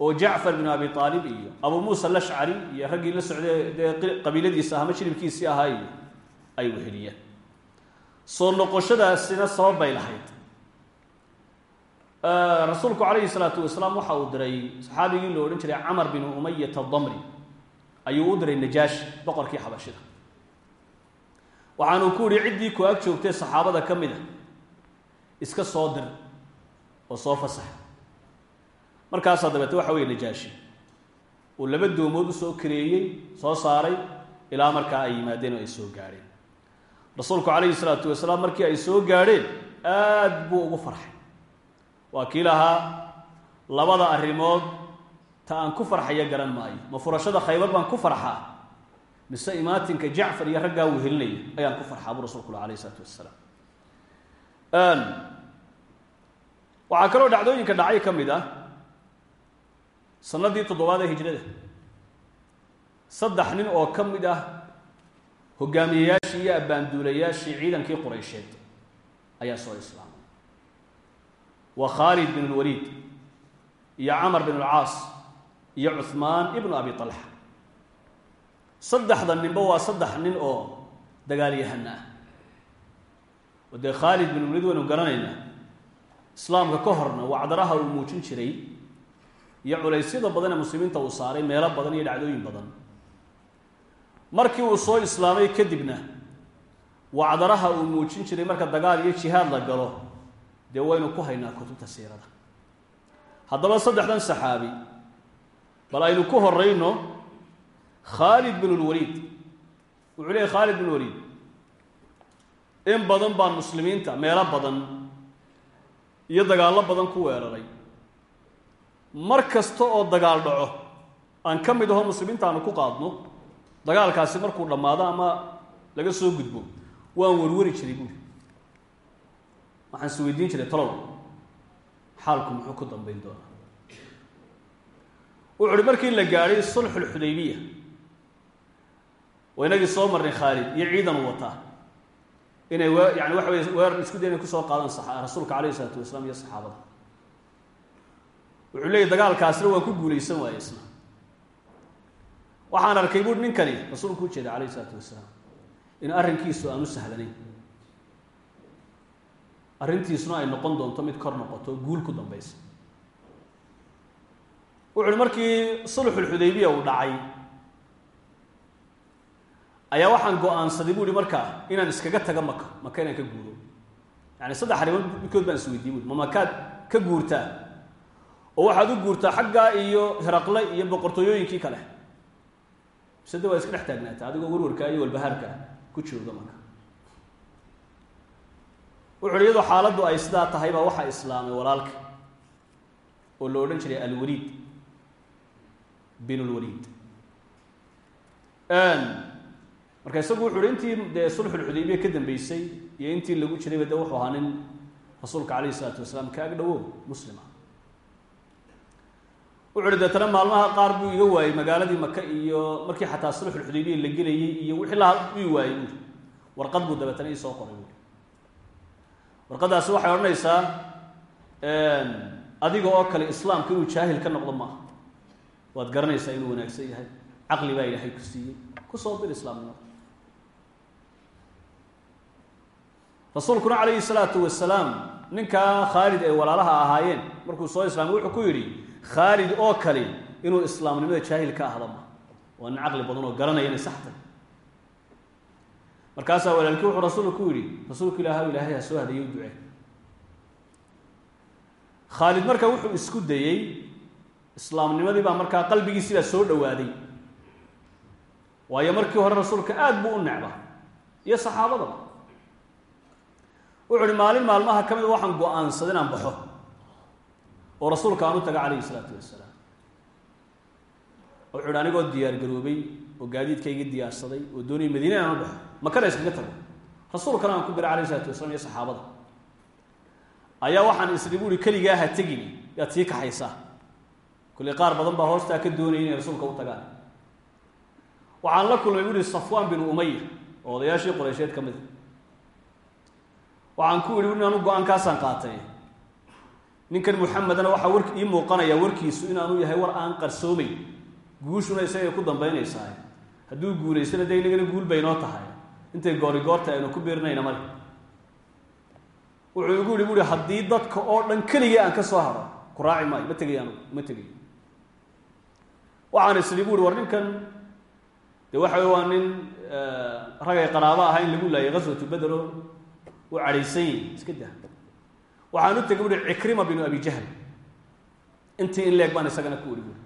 oo jacfar bin abi aalib iyo abu muusa alashcari iyo raggii la socday dee qabiiladiisa ama shiribkiisii ahaa iyo ay weheliyeen. Soo noqoshadaasina sabab bay lahayd. Rasuulku calayhi salaatu wasalaam waxa uu diray saxaabigii lo odhan jiray camar bin umayat adamri ayuu u diray najaashi boqorkii xabashida waxaanuu ku yihi ciddii ku ag joogtay saxaabada ka mid a iska soo dir oo soo fasax. Markaasaa dabeete waxa weeye najaashi uu laba doomood u soo kareeyey soo saaray ilaa markaa ay yimaadeen oo ay soo gaadheen. Rasuulku calayhi salaatu wasalaam markii ay soo gaadheen aad buu ugu farxay. Waa kii lahaa labada arrimood ta aan ku farxaya garan maayo ma furashada khaybar baan ku farxaa mise imaatinka jacfar iyo raggaa uu helinaya ayaan ku farxaa bu rasulku alayh isalaatu waxaa kaloo dhacdooyinka dhacay ka mid ah sanadii toddobaad ee hijrada. Saddex nin oo ka mid ah hogaamiyeyaashii iyo abbaanduulayaashii ciidankii quraysheed ayaa soo islaamay. Waa khaalid bin lwaliid iyo camar bin alcaas iyo cuhmaan ibnu abi talxa saddexda ninba waa saddex nin oo dagaalyahana ah. Oo dee khaalid bin waliid waynu garanaynaa islaamka ka horna wacdaraha uu muujin jiray iyo culaysyada badan ee muslimiinta uu saaray meelo badan iyo dhacdooyin badan. Markii uu soo islaamay kadibna wacdaraha uu muujin jiray marka dagaal iyo jihaad la galo dee waynu ku haynaa kutubta siirada. Haddaba saddexdan saxaabi bal aynu ku horayno khaalid bin lwaliid wuxuu leeyay khaalid bin waliid in badan baan muslimiinta meelo badan iyo dagaallo badan ku weeraray. Mar kasta oo dagaal dhaco aan ka mid aho muslimiinta aanu ku qaadno dagaalkaasi markuu dhammaado ama laga soo gudbo waan warwari jiray buuri waxaan is weydiin jiray talow xaalku muxuu ku dambayn doonaa? Wuxu uhi markii la gaadhay sulxulxudaybiya waa inagii soo marnay khaalid iyo ciidan u wataa. Inay yani waxa wey weerar isku day inay ku soo qaadaan rasuulka alayh isalaatu wasalaam iyo saxaabada. Wuxuu leeyay dagaalkaasna waan ku guulaysan waaye isna. Waxaan arkay buui ninkani rasuulku u jeeda alayh isalaatu wasalaam in arrinkiisu aan u sahlanayn. Arrintiisuna ay noqon doonto mid kor noqoto guul ku dambaysa. Wuxu uhi markii sulxulxudaybiya uu dhacay ayaa waxaan go'aansaday bu uhi markaa inaan iskaga taga maka maka inaan ka guuro. Yani saddex arrimood midkood baan isweydiye bui ma makaad ka guurtaa oo waxaad u guurtaa xaggaa iyo hiraqle iyo boqortooyooyinkii kale. Mise waa iska dhex taagnaata adigoo warwarkaa iyo walbahaarka ku jooga maka wuxu uhi iyadoo xaaladdu ay sidaa tahay baa waxaa islaamay walaalka oo la odhan jiray alwaliid bin lwaliid marka isagu wuxu uhi intii dee sulxulxudaybiya ka dambeysay iyo intii lagu jirayba de wuxuu ahaa nin rasuulka calayhi isalaatu wasalaam ka ag dhowo muslima wuxu uhi maalmaha qaar buu iga waayey magaaladii maka iyo markii xataa sulxulxudaybiya la gelayay iyo wixii la ii waayey buui warqad buu dabeetana ii soo qoray buui warqaddaasi waxay odhanaysaa adiga oo kale islaamka inuu jaahil ka noqdo maaha. Waad garanaysaa inuu wanaagsan yahay. Caqli baa ilaahay ku siiyey. Kusoo bir islaamnimada rasuulkuna calayhi salaatu wasalaam ninkaa khaalid ay walaalaha ahaayeen markuu soo islaamay wuxuu ku yidhi khaalid oo kale inuu islaamnimada jaahil ka ahda ma? Waa nin caqli badan oo garanaya inay sax tahay. Markaasaa walaalkii wuxuu rasuulku ku yidhi rasuulku ilaah ilaahay ha soo hadayo u ducee. Khaalid marka wuxuu isku dayey islaamnimadii baa markaa qalbigiisii baa soo dhowaaday waayo markii hore rasuulka aad buu u necba. Iyo saxaabadaba wuxu uhi maalin maalmaha ka mid waxaan go'aansaday inaan baxo. Oo rasuulka aan u taga calayhi isalaatu wasalaam. Wuxu uhi anigoo diyaar garoobay oo gaadiidkayga diyaarsaday oo doonayay madiina inaan u baxo makana iskaga tago. Rasuulkana aan ku biray alayh isalaatu wasalaam iyo saxaabada. Ayaa waxaan isri buuhi keligaa ha tegin yaad sii kaxaysaa. Kulli qaar badan baa hoostaa ka doonayay inay rasuulka u tagaan. Waxaan la kulmay buuhi safwaan bin umaya oo odayaashii qoreysheed ka mid a waxaan ku idhi inaanu go'aankaasaan qaatay. Ninkan muxamedna waxaa war ii muuqanaya warkiisu inaanu yahay war aan qarsoomayn guushuna isagay ku dambaynaysaa hadduu guulaystana dee inagana guul bay tahay. Intay goori goorta aynu ku biirinayna male wuxuu igu yihi haddii dadka oo dhan keligii aan ka soo haro ku raaci maayo ma tegay ma tegayo waxaan isli buuhi war ninkan de waxa wey waa nin ragay qaraabo aha in lagu laayay ghaswatu bedero u cadhaysan yihi iska dah waxaan u tegay buuhi cikrima binu abi jahl. Intii in leeg baan isagana ku uri buui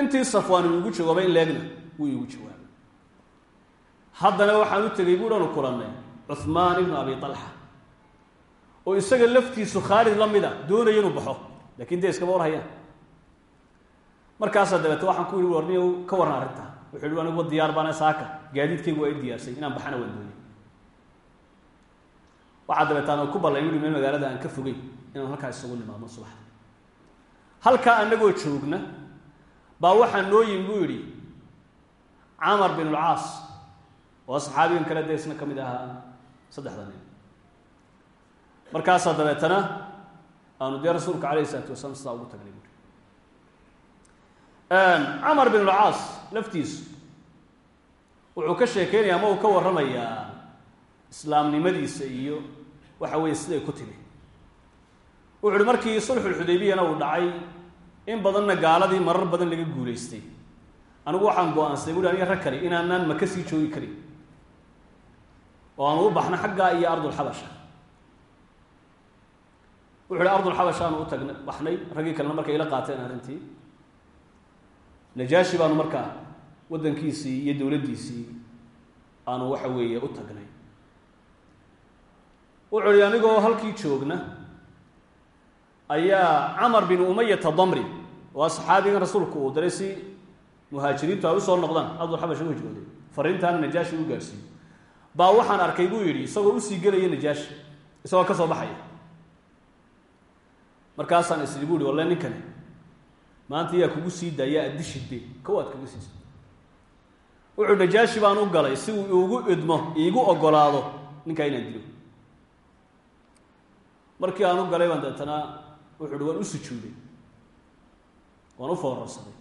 intii safwaan uu igu jawaaba in leegna wuu igu jawaabay. Haddana waxaan u tegay buuhi aanu kulannay cuhmaan ibnu abi talxa oo isaga laftiisu khaalid la mid a doonaya inuu baxo. Lakin dee iskama warhayaan. Markaasaa dabeete waxaan ku yihi warniyow ka warran arrintaa. Wuxuu yihi aniguba diyaar baana saaka. Gaadiidkaygu waa diyaarsay inaan baxana waan waxaa dabeetaan ku ballay ui meel magaalada aan ka fogey inaan halkaa isugu nimaadno subaxda. Halkaa anagoo joogna baa waxaa noo yimi buu yidhi camar bin ulcaas oo saxaabigan kale dee isna ka mid ahaa saddexda nin. Markaasaa dabeetana aanu dee rasuulka alayh isalaatu wasalaam sidaa ugu tagnay buui camar bin ulcaas laftiisu wuxuu ka sheekeynaya ama uu ka warramayaa islaamnimadiisa iyo waxa weeye siday ku timi. Wuxu uhi markii sulxulxudaybiyana uu dhacay in badanna gaaladii marar badan laga guulaystay. Anigu waxaan go'aansaday buui aniga rag kale inaanaan maka sii joogi karin. Oo aanu u baxno xaggaa iyo ardulxabasha wuxu uhi ardulxabasha aanu u tagna baxnay raggii kalena markay ila qaateen arrintii. Najaashi baanu markaa waddankiisii iyo dowladdiisii aanu waxa weeye u tagnay wuxuu ihi anigoo halkii joogna ayaa camar bin umayata damri waa saxaabigan rasuulku uu diray si muhaajiriintu ay u soo noqdaan. Ardulxabasha u hijrooday fariintaana najaashi u gaarhsiiyo baa waxaan arkay buu yidhi isagoo u sii gelaya najaashi isagoo ka soo baxaya. Markaasaan isiri bu ihi walle ninkani maanta yaa kugu sii daayaa addishidbe kowaad kaga siisa wuxuu najaashi baan u galay si uu igu idmo iigu ogolaado ninkaa inaan dilo markii aan u galay baan deetana wuxu uhi waan u sujuuday. Waan u foorarsaday.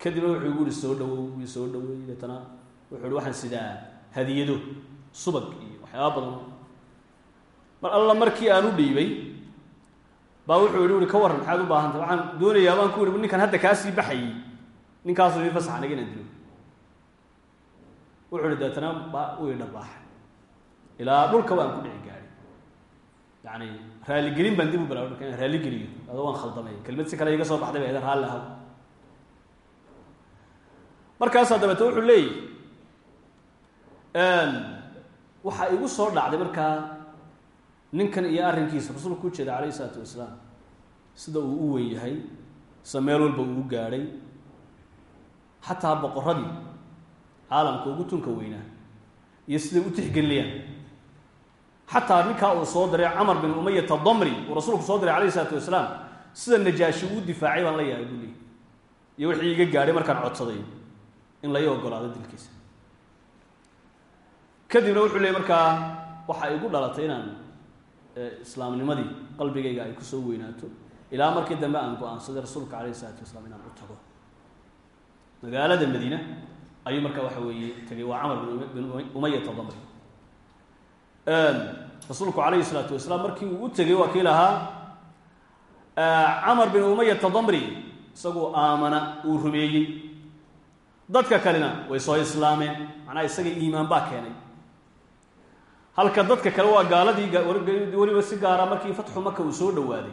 Kadibna wuxuu igu ihi soo dhawow i soo dhawey deetana wuxuu ihi waxaan sidaa hadiyado subag iyo waxyaaba badan. Mar alla markii aan u dhiibay baa wuxuu yihi ui ka warran maxaad u baahantay? Waxaan doonayaa baan ku ihi ninkan hadda kaasii baxayey ninkaasuu ii fasax aniga inaan dilo. Wuxuu ihi deetana ba u i dharbaaxay ilaa dhulka waan ku dhici gaadhay yani raaligelin baan dib u bilaway marka inaan raaligeliyo adoo waan khaldamay. Kelmad si kale iga soo baxday ba edan raalli ahaw markaasaa dabeete wuxuu leeyahy waxaa igu soo dhacday markaa ninkan iyo arrinkiisa rasuulku u jeeda calayh isalaatu wasalaam. Sida uu u weyn yahay sida meel walba uu u gaadhay. Xataa boqoradii caalamka ugu tunka weynaa iyo siday u tixgeliyaan xataa ninkaa uu soo diray camar bin umayata damri uu rasuulku soo diray calayh isalaatu wasalaam sida najaashi uu difaacay baan la yaabay buu iyo wixii iga gaadhay markaan codsaday in lai ogolaado dilkiisa. Kadibna wuxuu leeyay markaa waxaa igu dhalatay inaan islaamnimadii qalbigayga ay ku soo weynaato ilaa markii dambe aan go'aansaday rasuulka calayh isalaatu wasalaam inaan u tago. Magaalada madiina ayuu markaa waxa weeye tegay waa camar bin umayata damri rasuulku calayhi isalaatu wasalaam markii uu u tegay waa kii lahaa camar bin umayata damri isaguu aamana uu rumeeyey. Dadka kalena way soo islaameen macnaha isaga iimaan baa keenay. Halka dadka kale waa gaaladii weliba si gaara markii fatxu maka uu soo dhowaaday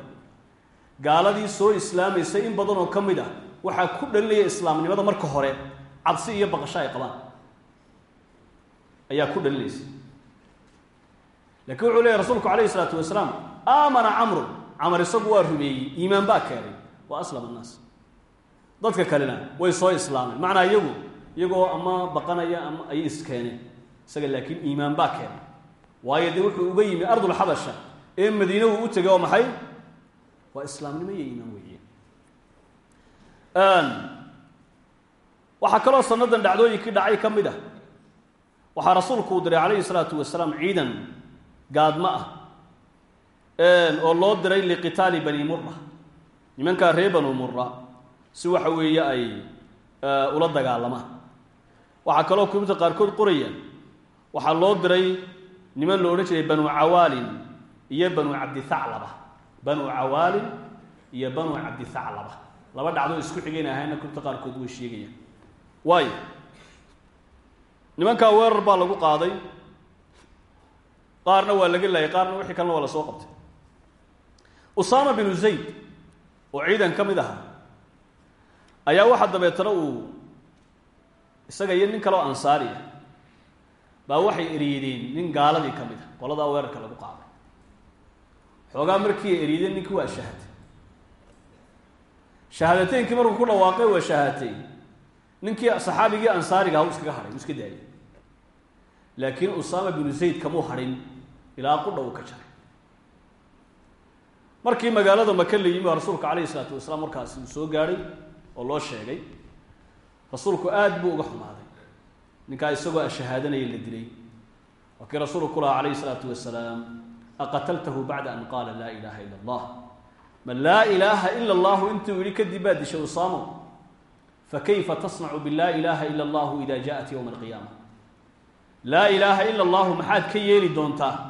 gaaladii soo islaamaysay in badan oo ka mid ah waxaa ku dhalinaya islaamnimada marka hore cabsi iyo baqasho ay qabaan. Ayaa ku dhalinaysa lakiin wuxuu leeyahy rasuulku calayhi isalaatu wasalaam aamana camru. Camar isagu waa rumeeyey iimaan baa keenay. Wa aslama annaas. Dadka kalena way soo islaameen. Macnaa iyagu iyagoo ama baqanaya ama ayay iskeeneen. Isaga laakiin iimaan baa keenay. Waayo dee wuxuu uga yimi ardulxabasha ee madiine uu u tegay oo maxay? Waa islaamnimo iyo iimaan weeye. Waxaa kaloo sanadan dhacdooyinkii dhacay ka mid ah. Waxaa rasuulku uu diray calayhi salaatu wasalaam ciidan gaadmo ah oo loo diray liqitaali bani mura nimankaa reer banu mura si waxa weeye ay ula dagaalamaan waxaa kaloo kutubta qaarkood qorayaan waxaa loo diray niman lo odhan jiray banu cawaalin iyo banu cabdithaclaba banu cawaalin iyo banu cabdithaclaba laba dhacdoo isku xigayna ahayna kutubta qaarkood way sheegayaan waayo nimankaa weerar baa lagu qaaday qaarna waa laga laayay qaarna wixii kalena waa la soo qabtay. Usaama binu zayd oo ciidan ka mid ahaa ayaa waxaa dabeetana uu isaga iyo nin kaleo ansaari ah baa waxay eryadeen nin gaaladii ka mid a qoladaa weerarka lagu qaaday xoogaa markii eryadeen ninkii waa shahaatay shahaadateynkii markuu ku dhawaaqay waa shahaateyn ninkii saxaabigii ansaariga aha u iskaga hadhay u iska daayay. Laakiin usaama binu zayd kamuu hadhin ilaa qudha uu ka jaray. Markii magaalada maka la yimi waa rasuulka calayhi isalaatu wasalaam markaasi uu soo gaadhay oo loo sheegay rasuulku aad buu uga xumaaday. Ninkaa isagoo ashahaadanaya la dilay. Waa kii rasuulku ku lahaa calayhi isalaatu wasalaam aqataltahu bacda an qaala laa ilaaha ila allah. Ma laa ilaaha ila allahu intuu yihi kadib baa dishay usaamo fakayfa tasnacu bilaa ilaaha ila allahu ida jaءat ywma alqiyaama? Laa ilaaha ila allahu maxaad ka yeeli doontaa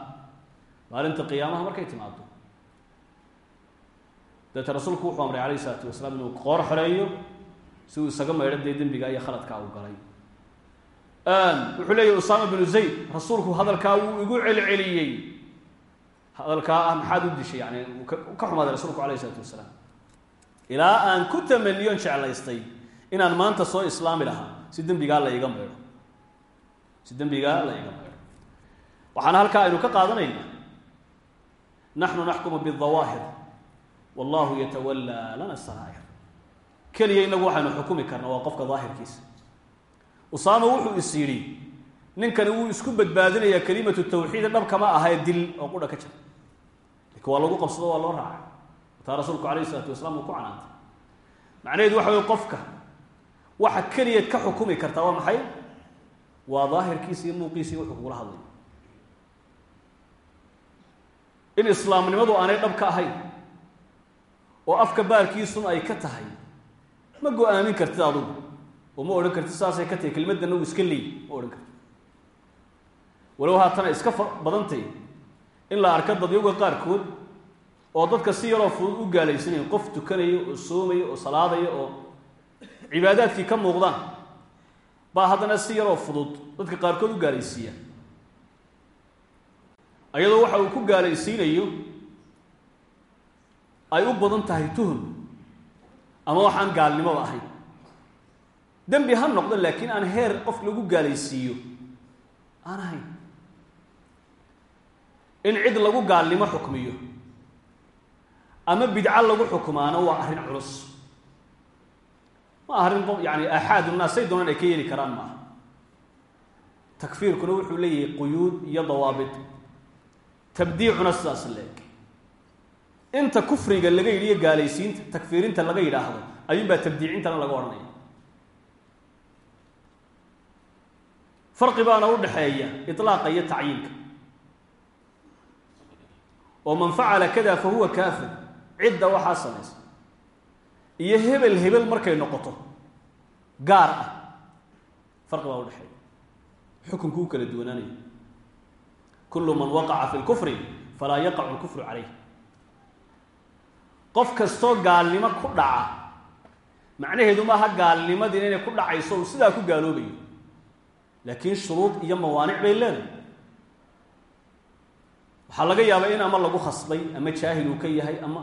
maalinta qiyaamaha markay timaado dabeete rasuulku wuxuu amray calayh isalaatu wasalaam inuu qoor xoreeyo si uu isaga maydho dee dembiga iyo khaladkaa uu galay. Wuxuu leeyahy usaama binu zayd rasuulku hadalkaa wuu igu celceliyey. Hadalkaa ah maxaad u dishay? Yani ka xumaaday rasuulku alayh isalaatu wasalaam. Ilaa aan ku tamaniyon jeclaystay inaan maanta soo islaami lahaa si dembigaa la iga maydho. Si dembigaa la iga maydho. Waxaana halkaa aynu ka qaadanayna naxnu naxkumu bidawaahir wallahu yatawallaa lana saraa'ir keliya inagu waxaynu xukumi karna waa qofka daahirkiisa usaama wuxuu is yidhi ninkani wuu isku badbaadinayaa kelimatu tawxiida dhabkama ahae dil oo qudha ka jira laakiin waa lagu qabsado waa loo raacay taa rasuulku alayh isalaatu wasalaam uu ku canaantay macnaheedu waxa wey qofka waxa keliyaed ka xukumi kartaa waa maxay waa daahirkiisa iyo muuqiisa iyo wuxuu kugula hadlay in islaamnimadu aanay dhab ka ahayn oo afka baarkiisun ay ka tahay ma go'aamin kartid adugu. Oo ma odhan kartid saasay ka tahay kelmadana uu iska leey ma odhan kartid. Walow haatana iska badantay in la arka dadyaga qaarkood oo dadka si yaroo fudud u gaalaysanaya qof tukanaya oo soomaya oo salaadaya oo cibaadaadkii ka muuqdaan baa haddana si yaroo fudud dadka qaarkood u gaalaysiiya ayadoo waxa uu ku gaalaysiinayo ay u badan tahay tuhun ama waxaan gaalnimoba ahayn. Dembi ha noqdo laakiin aan heer qof lagu gaalaysiiyo. Aan ahayn. In cid lagu gaalnimo xukmiyo ama bidco lagu xukumaana waa arrin culus. Ma arrin yani aaxaad unnaas say doonaan ay ka yeeli karaan ma aha. Takfiirkuna wuxuu leeyahay quyuud iyo dawaabit tabdiicuna sidaas leeg inta kufriga laga yidhi iyo gaalaysiinta takfiirinta laga yidhaahdo ayuunbaa tabdiicintana laga odhanaya. Farqi baana u dhexeeya iطlaaqa iyo tacyiinka. Oo man facala kada fa huwa kaafir cidda waxaa samaysa. Iyo hebel hebel markay noqoto gaar ah. Farqi baa udhexeeya xukunku u kala duwanaanaya kulu man waqaca fi lkufri falaa yaqacu lkufru calayh qof kastoo gaalnimo ku dhaca macnaheedu maaha gaalnimadiina inay ku dhacayso uu sidaa ku gaaloobayo. Laakiin shuruud iyo mawaanic bay leedahay. Waxaa laga yaabaa in ama lagu khasbay ama jaahil uu ka yahay ama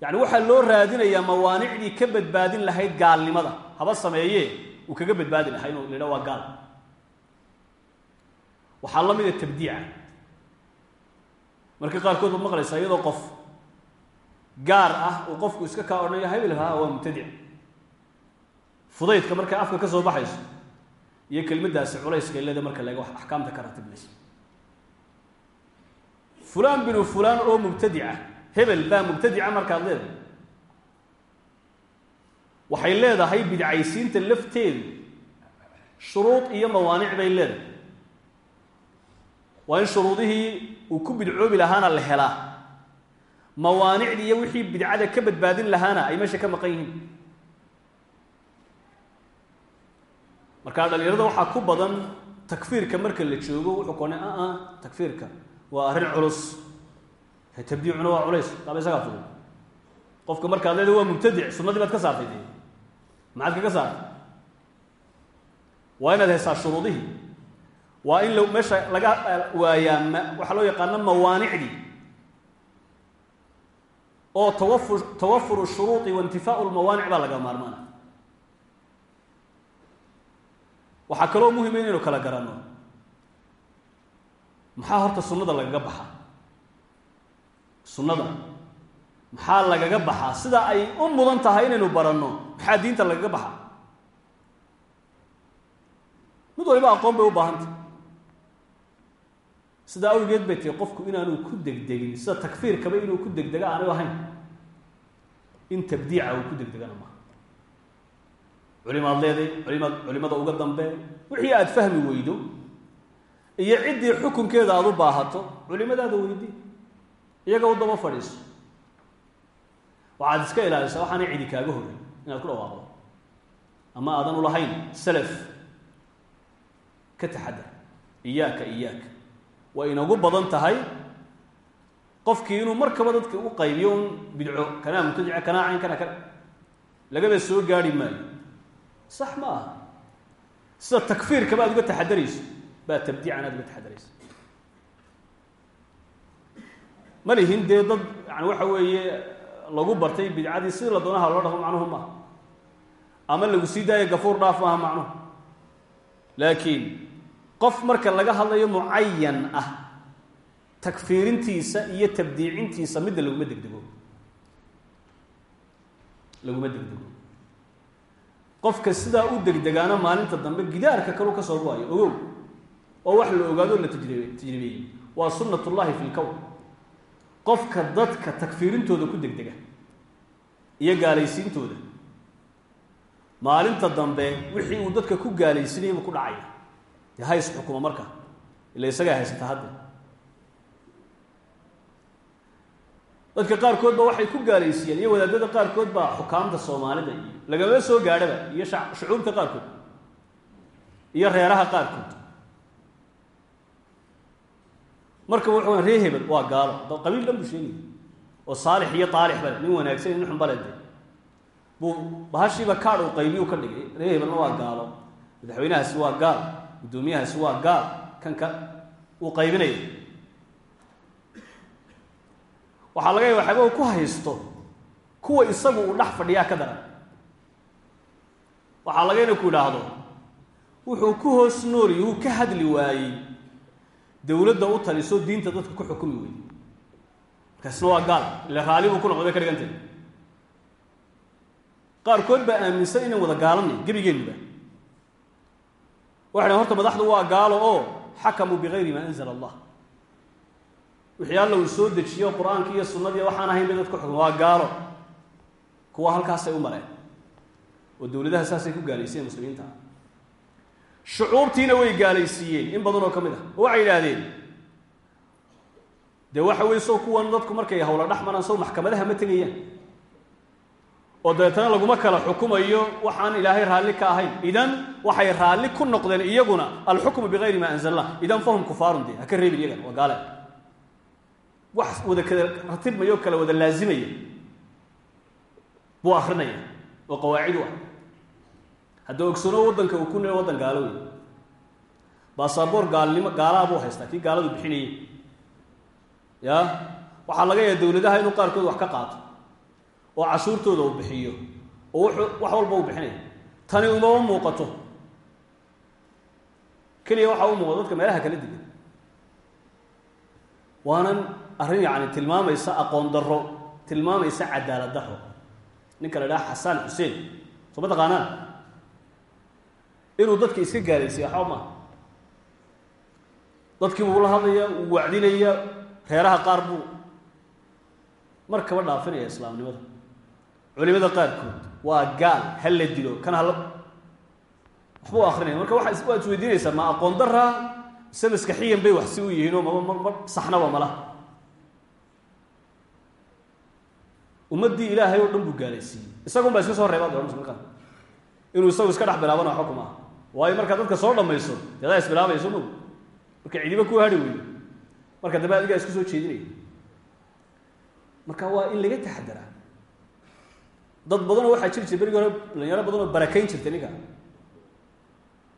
yani waxaa loo raadinayaa mawaanicdii ka badbaadin lahayd gaalnimada. Haba sameeye uu kaga badbaadi lahaa inuu la waa gaal waxaa la mida tabdiica. Marka qaarkood baad maqlaysaa iyadoo qof gaar ah uu qofku iska kaa odhanaya hebel ha waa mubtadic. Fudaydka markay afka ka soo baxayso iyo kelmaddaasi culayska leeda marka laga axkaamta ka ratibmaysa fulaan binu fulaan oo mubtadica hebel baa mubtadica markaad leedahay. Waxay leedahay bidcaysiinta lafteedu shuruud iyo mawaanic bay leedahay waa in shuruudihii uu ku bidcoobi lahaana la helaa. Mawaanicdii iyo wixii bidcada ka badbaadin lahaana ay meesha ka maqan yihiin. Markaa dhalinyarada waxaa ku badan takfiirka marka la joogo wuxuu koonay a takfiirka waa arrin culus. Tabdiicuna waa culays. Taaba isagaa fudud qofka markaad leeda waa mubtadic sunnadii baad ka saartay dee maxaad kaga saartay? Waa inaad haysaa shuruudihii waa in meesha laga waayaa waxaa loo yaqaano mawaanicdii oo tawafu tawafuru shuruudi wa intifaau lmawaanic baa laga maarmaana. Waxaa kaloo muhima inaynu kala garanno maxaa horta sunnada lagaga baxaa? Sunnada. Maxaa lagaga baxaa? Sida ay u mudan tahay inaynu baranno maxaa diinta lagaga baxaa? Mid waliba aqoon bay u baahantay sida awgeed bay tahi qofku inaanu ku degdegin sida takfiirkaba inuu ku degdega aanu ahayn. In tabdiica uu ku degdegana maaha. Culimaad leeday culimad culimada uga dambeey wixii aada fahmi weydo iyo ciddii xukunkeeda aada u baahato culimadaada weydii iyaga u daba fadhiiso. Waxaad iska ilaalisaa waxaanay cidi kaaga horey inaad ku dhawaaqdo. Ama aadan u lahayn salaf ka taxadar iyaaka iyaaka way inagu badan tahay. Qofkii inuu markaba dadka u qaybiyo un bidco kanaa mubtadica kanaa cayn kana kana lagaba soo gaari maayo. Sax ma aha. Sida takfiirkaba aad uga taxadarayso baa tabdiican aad uga taxadaraysa ma lihin dee dad yani waxa weeye lagu bartay bidcadii sidii la doonaha loo dhaqmo macnuhu maaha ama lagu sii daayo gafuur dhaaf maaha macnuhu. Laakiin qof marka laga hadlayo mucayan ah takfiirintiisa iyo tabdiicintiisa midda laguma degdego. Laguma degdego. Qofka sidaa u degdegaana maalinta dambe gidaarka kalu ka soo go'ayo ogow oo wax la ogaado la tajribe tajribeeyey waa sunnat ullahi fi lkown qofka dadka takfiirintooda ku degdega iyo gaalaysiintooda maalinta dambe wixii uu dadka ku gaalaysinayay buu ku dhacaya hays xukuma marka? Ila isagaa haysata hadda. Dadka qaarkood ba waxay ku gaalaysiiyeen iyo wadaadada qaarkood baa xukaamta soomaalida iyo lagama soo gaadhaba iyo shucuubta qaarkood iyo reeraha qaarkood. Marka wuxuu ree hebel waa gaalo. Qabiil dhan buu sheegaya oo saalix iyo taalix bale nin wanaagsan nin xun bale de buu bahashiiba kaadh uu qaybiyu ka dhigay. Ree hebelna waa gaalo. Madaxweynahaasi waa gaal guddoomiyahaasi waa gaal. Kan ka uu qaybinaya waxaa laga yaaba waxyaaba ku haysto kuwa isagu uu dhex fadhiyaa ka daran. Waxaa laga ina ku wuxuu ku hoos nooliyey wuu ka hadli waayey. Dowladda u taliso diinta dadka ku xukumi weyey markaasna waa gaal. Ila raali buu ku noqday ka dhigantay. Qaarkood baa aaminsan inaan wada gaalanay gebigeennuba waxay horta madaxdu waa gaalo oo xakamuu bigayri maa anzala allah wixii alla soo dejiyo qur'aanki iyo sunnadii waxaan ahayn bay dadku xukma waa gaalo. Kuwa halkaasay u mareen. Oo dowladaha saasay ku gaalaysiiyeen muslimiinta. Shucuurtiina way gaalaysiiyeen in badan oo ka mid ah. Oo waxay yidhaahdeen dee waxa weye sow kuwan dadku markay hawla dhex maraan sow maxkamadaha ma tegayaan oo dabeetana laguma kala xukumayo waxaan ilaahay raalli ka ahayn. Idan waxay raalli ku noqdeen iyaguna alxukmu bigayri maa anzal allah idan fahum kufaarun de ha ka reebin iyagana waa gaale. Wax wada kala ratibmaya oo kala wada laazimaya? Buu akrinaya oo qawaacid u ah hadda ogsano waddanka uu ku neel waddan gaalo wey baasaboor gaalnimo gaalaa buu haystaa kii gaaladu bixinayay. Ya waxaa laga yaaba dowladaha inuu qaarkood wax ka qaato oo cashuurtooda uu bixiyo oo wax walba uu bixinaya tani umama muuqato. Keliya waxaa u muuqda dadka meelaha kala degan waanan arrin yacni tilmaamaysa aqoon darro tilmaamaysa cadaalad darro. Ninka la idhaha xasaan xuseen soo ma taqaanaan? Inuu dadka iska gaalaysiya waxba maaha dadkii buu la hadlaya uu wacdinaya reeraha qaar buu mar kaba dhaafinaya islaamnimada culimada qaarkood waa gaal ha la dilo kan hala waxbuu akrinaya marka waa waad isweydiinaysaa ma aqoon daraa mise maskaxiyan bay wax si u yihiin oo maba ma saxnaba malaha. Ummaddii ilaahay oo dhan buu gaalaysiiyey. Isagun baa iska soo reebaa doona muslimka inuu isagu iska dhex bilaabana waxba kuma aha waayo markaad dadka soo dhamayso dee adaa isbilaabayso mag marka cidiba ku hadhi weydo marka dambe adigaa isku soo jeedinaya marka waa in laga taxadaraa dad badanoo waxaa jiri jira berigi hore dhalinyaro badan oo barakayn jirta ninka.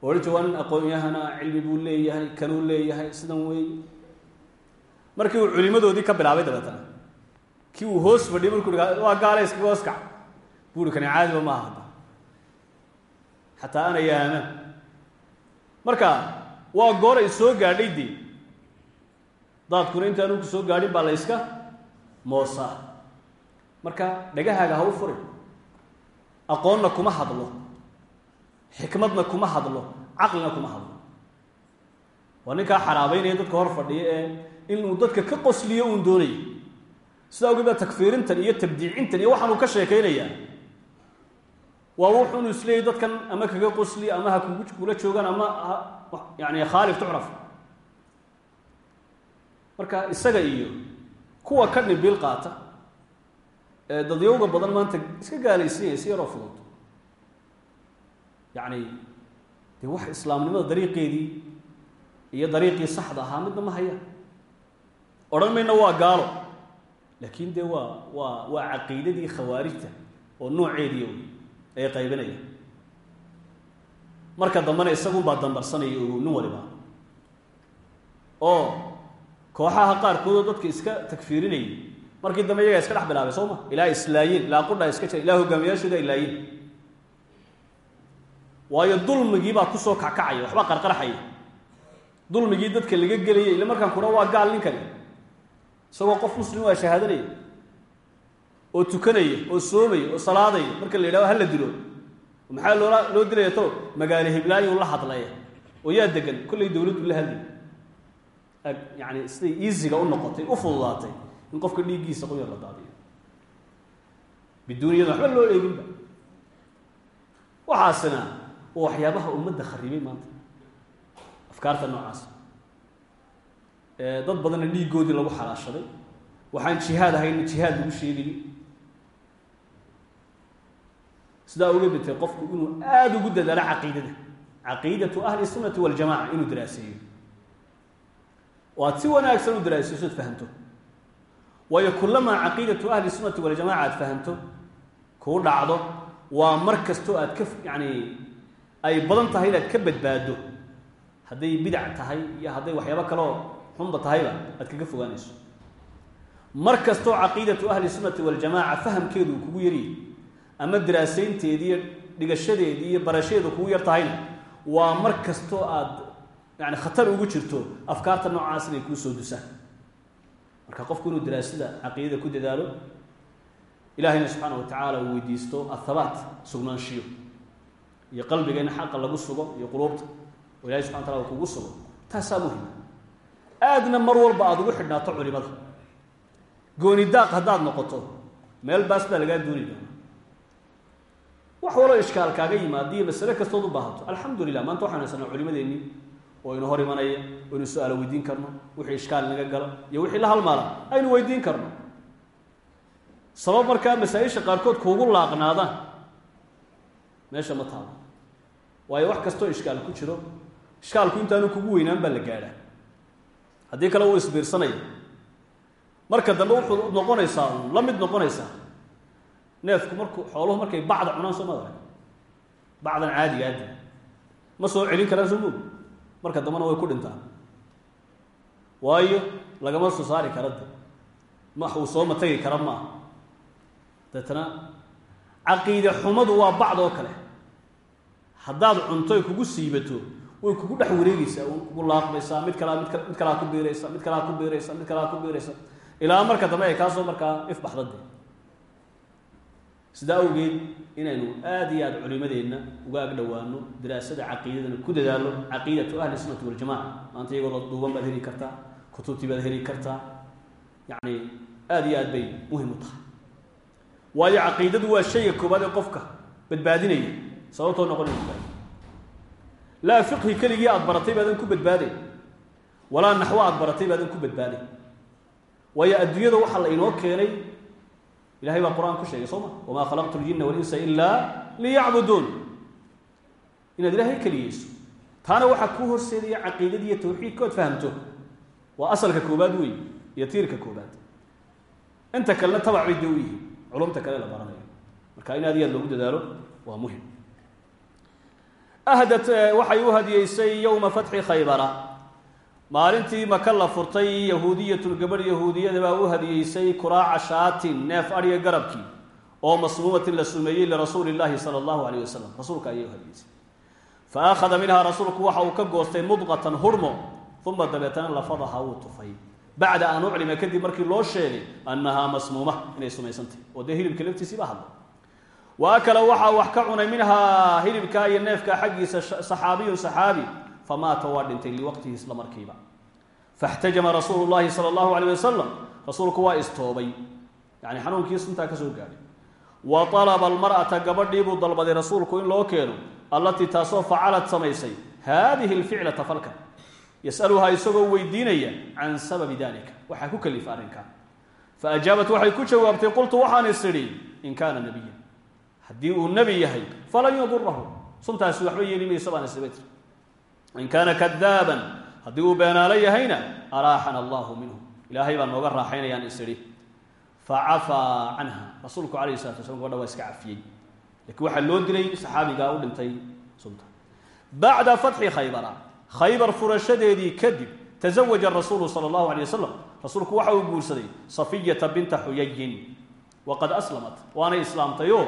Oo odhan jir waa nin aqoon-yahana cilmi buu leeyahay kanuu leeyahay sidan weey markii uu culimadoodii ka bilaabay dabeetana kii uu hoos fadhiyay markuu waa gaale iskaga hoos kac. Buuri kani caadiba maaha hadda. Xataa ana yaamaan marka waa goor ay soo gaadhay dee daadkuna intaanu ku soo gaadhin baa la yska moosaa. Marka dhagahaaga ha u furin aqoonna kuma hadlo xikmadna kuma hadlo caqlina kuma hadlo. Waa ninkaa xaraabeynaya dadka hor fadhiya ee inuu dadka ka qosliyo uun doonaya sidaa ogeed baa takfiirintan iyo tabdiicintan iyo waxaan ka sheekaynayaa. Waa wuxuunu isleeyay dadkan ama kaga qosli ama ha kula joogaan ama yani khaalif tucraf. Marka isaga iyo kuwa ka dhibil qaata dadyowga badan maanta iska gaalaysiinaya si yaroo fudud. Yacni dee wax islaamnimada dariiqeedii iyo dariiqii saxda ahaa midna ma haya. Odhan mayna waa gaalo laakiin dee waa waa waa caqiidadii khawaarijta oo nooceediiy ay qaybinaya marka dambena isagunbaa dambarsanaya o nin waliba. Oo kooxaha qaarkoodoo dadka iska takfiirinayay markii dambe iyagaa iska dhex bilaabay soo ma? Ilaa islaayiin ilaa qudha iska jira. Ilaa hogaamiyaashooda ilaayiin waayo dulmigii baa ku soo kackacaya waxbaa qarqarxaya dulmigii dadka laga gelayay ila markaan kuna waa gaal ninkani. Isagoo qof muslim waa shahaadanaya oo tukanaya oo soomaya oo salaadaya. Marka la yidhahdo hala dilo. Maxaa loola loo dilaya to magaalo hiblaayu la hadlaya oo yaa degan kollay dawladdu la hadlay yani siday easyga u noqotay u fududaatay in qofka dhiiggiisa qoyar la daadiyo. Biduuniyada waxba loo eeginba. Waxaasina waa waxyaabaha ummadda kharibay maanta. Afkaarta noocaas. Dad badanna dhiiggoodii lagu xalaashaday. Waxaan jihaad ahayna jihaad lagu sheegayo sidaa uga bitay qofku inuu aada ugu dadaalo caqiidada. Caqiidatu ahli sunnati waljamaca inuu daraaseeyo oo aad si wanaagsan u daraaseyso ad fahamto waayo kulamaa caqiidatu ahli sunnati waljamaca aad fahamto kuu dhacdo waa mar kastoo aad ka yani ay badan tahay inaad ka badbaado hadday bidac tahay iyo hadday waxyaabo kaleo xunba tahayba aad kaga fogaanayso. Mar kastoo caqiidatu ahli sunnati waljamaca fahamkeedu kugu yaryahy ama daraasaynteedii iyo dhigashadeedii iyo barashadeedu kugu yar tahayna waa mar kastoo aad yani khatar ugu jirto afkaarta noocaas inay kuu soo dusaan marka qofku inuu daraasada caqiidada ku dadaalo ilahayna subxaana wa tacaala uu weydiisto athabaat sugnaanshiyo iyo qalbiga in xaqa lagu sugo iyo quluubta oo ilahay subxana tala kugu sugo. Taasaa muhima aadna mar walba aada ugu xidhnaato culimada. Gooni daaq haddaad noqoto meel baas baa lagaa dooni doona wax waloo ishkaal kaaga yimaada iyo masale kastood u baahato. Alxamdu lilah maanta waxaan haysanaa culimadeennii oo inu hor imanaya oo inu su'aalo weydiin karno wixii ishkaal naga galo iyo wixii la halmaala aynu weydiin karno. Sabab markaa masaa-isha qaarkood kuugu laaqnaadaan meesha ma taalo. Waayo wax kastoo ishkaal ku jiro ishkaalku intaanu kugu weynaan baa la gaadhaa. Haddii kale uu isbiirsanaya. Marka dambe wuxuu noqonaysaa la mid noqonaysaa neefku markuu xooluhu markay bacda cunaan soo maada bacdan caadiga addi ma soo celin karaan soo marka dambena way ku dhintaan. Waayo lagama soo saari kara de ma uu soo matagi kara maaha deetana caqiide xumadu waa bacd oo kale. Haddaad cunto ay kugu siibato way kugu dhex wareegeysaa way kugu laaqmaysaa mid kalaa mid mid kalaa ku biiraysa mid kalaa ku biiraysa mid kalaa ku biiraysa. Ilaa marka dambe ay kaasoo markaa ifbaxdade sidaa awgeed inaynu aada iyo aada culimadeenna uga ag dhowaano daraasada caqiidadana ku dadaalo caqiidatu ahli sunnati waljamaca maanta iyagoo duuban baad heli kartaa kutubtii baad heli kartaa. Yacni aada iyo aad bay muhiim u tahay. Waayo caqiidadu waa shayga koobaad ee qofka badbaadinaya sababtoo noqonay badbaadi laa fiqhi keligii aada baratay baadan ku badbaaday walaa naxwo aada baratay baadan ku badbaaday waayo adduunyada waxaa la inoo keenay ilahay baa qur'aan ku sheegay soo ma? Wamaa khalaqtu ljina walinsa ilaa liyacbuduun inaad ilaahay keliyeyso. Taana waxaa kuu horseedaya caqiidadii iyo tawxiidka ood fahamto. Waa asalka koobaad wey iyo tiirka koobaad. Inta kalena tabac bay u yihiin. Culumta kale la baranayo marka in aad iyo aad loogu dadaalo waa muhiim. Ahdat waxay u hadiyeysay yowma fatxi khaybara maalintii maka la furtay yahuudiyatun gabadh yahuudiyada baa u hadiyeysay kuraaca shaatin neef adhiga garabkii oo masmuumatin la sumeeyey lirasuuli llaahi sala allahu alayh wasalam rasuulka ayay u hadiyeysay. Fa akhada minhaa rasuulku waxa uu ka goostay mudqatan hurmo uma dabeetana lafadaha wuu tufay. Bacda an uclima kadib markii loo sheegay annahaa masmuuma inay sumaysantahy oo dee hilibka laftiisii baa hadlay. Wa akala waxaa wax ka cunay minhaa hilibkaa iyo neefkaa xaggiisa saxaabiyun saxaabi famaata waa dhintay liwaqtihi isla markiiba. Faxtajama rasuulu llahi sala allahu alayh wasalam rasuulku waa istoobay. Yani xanuunkii suntaa ka soo gaadhay. Wa alaba almar'ata gabadhii buu dalbaday rasuulku in loo keeno allatii taasoo facalad samaysay. Haadihi alficlata falka. Yasaluhaa isagoo weydiinaya can sababi dalika waxaa ku kalifa arrinkaa fa ajaabat waxay ku jawaabtay qultu waxaan is idhi in kaana nabiyan haddii uu nebi yahay falan yadurahu suntaasi waxba yeeli mayso baan isdaba tir in kaana kadaaban haddii uu beenaalo yahayna araaxana allahu minhu ilaahay baa nooga raaxaynayaan is idhi facafaa canha rasuulku calayhi salatu waslam gabadha waa iska cafiyey lakiin waxaa loo dilay saxaabigaa u dhintay sunta bacda fatxi khaybara khaybar furashadeedii kadib tazawaja rasuulu sala allahu alay wasalam rasuulku waxa uu guursaday safiyata binta xuyayin waqad aslamat waanay islaamtayoo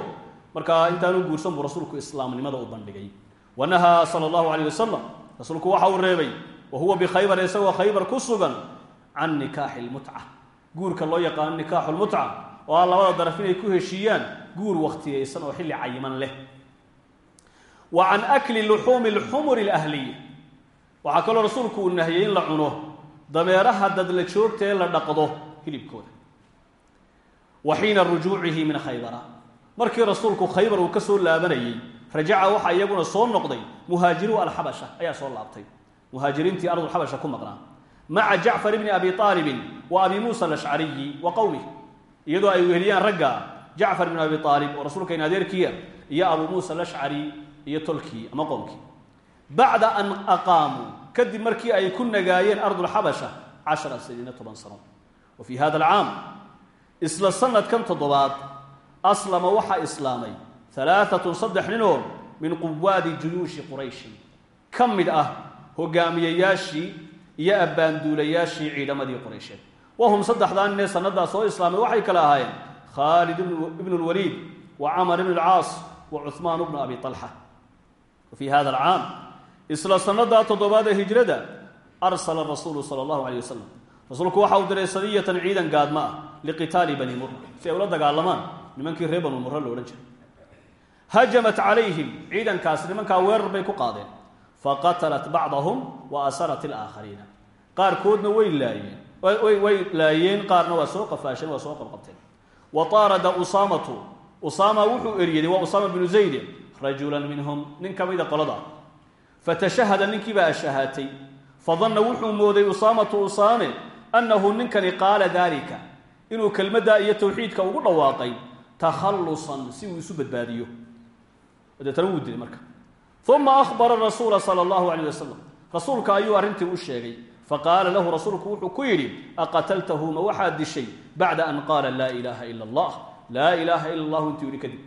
markaa intaanu guursan buu rasuulku islaamnimada u bandhigay. wa nahaa sala allahu alayh rasuulku waxa uu reebay wa huwa bikhaybar isagoo khaybar ku sugan can nikaaxi lmutca guurka loo yaqaano nikaaxu lmutca oo ah labada daraf inay ku heshiiyaan guur wakhtiyaysan oo xilli cayiman leh. Wa can akli luxuumi alxumuri alahliya. Waxaa kaloo rasuulku uu nahiyey in la cuno dameeraha dadla joogta ee la dhaqdo hilibkooda. Wa xiina rujuucihi min khaybara. Markii rasuulku khaybar uu ka soo laabanayey rajaca waxaa iyaguna soo noqday muhaajiruu alxabasha ayaa soo laabtay. Muhaajiriintii ardulxabasha ku maqnaa. Maca jacfar ibni abi aalibin wa abi muusa alashcariyi wa qowmih iyadoo ay weheliyaan ragga jacfar ibn abi aalib oo rasuulkayn adeerkiia iyo abu muusa alashcari iyo tolkii ama qoomkii bacda an aqaamuu kadib markii ay ku nagaayeen ardulxabasha cashara siniina toban sano. Wa fii hada alcaam isla sanadkan toddobaad aslama waxaa islaamay alaaatun saddex ninoo min quwaadi juyuushi qurayshin ka mid ah hogaamiyayaashii iyo abbaanduulayaashii ciidamadii quraysheed wahum saddexdaa ninee sannadaa soo islaamay waxay kale ahaayeen khaalid ibnu lwaliid wa camar ibn alcaas wa cuhmaan bnu abi alxa wa fii hada alcaam isla sannadaa toddobaad ee hijrada arsala rasuulu sala allahu aleyh wasalam rasuulku waxa uu diray sadiyatan ciidan gaadma ah liqitaali bani mura si ay ula dagaalamaan nimankii reer banu mura lo odhan jiray hajamat calayhim ciidankaas nimankaa weerar bay ku qaadeen. Faqatalat bacdahum wa asarat alaakhariina. Qaarkoodna way laayeen way laayeen qaarna waa soo qafaasheen waa soo qabqabteen. Wa taarada usaamatu usaama wuxuu eryaday waa usaama binu zayde rajulan minhum nin ka mida qolada. Fatashahada ninkiibaa ashahaatay. Fadanna wuxuu mooday usaamatu usaame annahu ninkani qaala daalika inuu kelmaddaa iyo tawxiidka ugu dhawaaqay takhallusan si uu isu badbaadiyo deetana wuu dilay marka. Uma ahbara rasuula sala allahu alayh wasalam rasuulka ayuu arrintii u sheegay. Faqaala lahu rasuulku wuxuu ku yidhi aqataltahu ma waxaad dishay bacda an qaala laa ilaaha ila allah? Laa ilaaha ila allahu intuu yidhi kadib.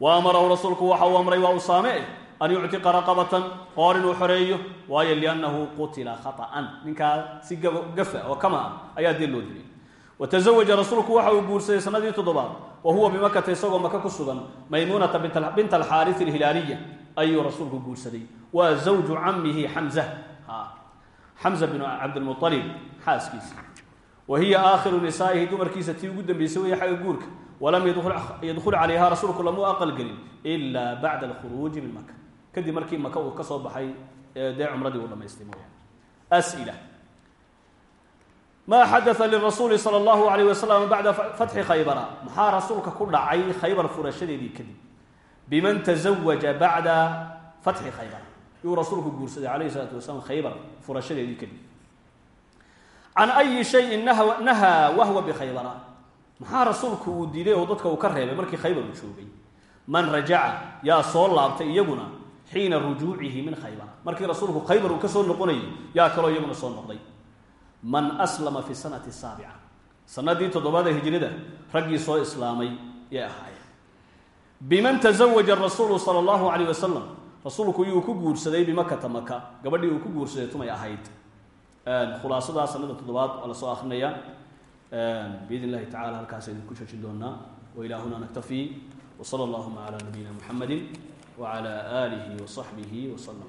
Wa amarahu rasuulku waxa uu amray waa eh an yuctiqa raqabatan qoor inuu xoreeyo? Waayo liannahu qutila khaطa'an ninkaa si gafa oo kama ah ayaa dee watazawaja rasuulku waxa uu guursaday sanadii toddobaad. Wa huwa bimakata isagoo maka ku sugan maymuunata binta alxaaris alhilaaliya ayuu rasuulku guursaday. Waa zawju camihi xamza xamza binu cabdilmualib xaaskiisa wa hiya aakhiru nisaa'ihi dumarkiisa tii ugu dambeysay weeye xagga guurka. Walam yadkhul calayha rasuulku lamuu aqalgelin ila bacda alkhuruuji min maka kadib markii maka uu ka soo baxay dee cumradii uu dhamaystay mooya sila ma xadaa lirasuuli sala allahu alayh wasalam bacda fatxi khaybara maxaa rasuulka ku dhacay khaybar furashadeedii kadib biman tazawaja bacda fatxi khaybara yuu rasuulku guursaday calayhi salaatu wasalaam khaybar furashadeedii kadib can ayi shayin nahaa wahwa bikhaybara maxaa rasuulku uu diiday oo dadka uu ka reebay markii khaybar uu joogay man rajaca yaa soo laabtay iyaguna xiina rujuucihi min khaybara markii rasuulku khaybar uu ka soo noqonayay yaa kaloo iyaguna soo noqday man aslama fi sanati saabica. Sanadii toddobaada hijrada raggii soo islaamay yay ahaayeen. Biman tazawaja rasuulu sala allahu calayh wasalam rasuulku yuu ku guursaday bimakata maka gabadhii uu ku guursaday tumay ahayd. Khulaasadaa sanada toddobaad waa soo akrinaya biidn illahi tacala halkaas aynu ku joojin doonaa wailahuna naktafii wsala allahuma cala nabiyina muxamadi wcala aalihi wasaxbihi waslama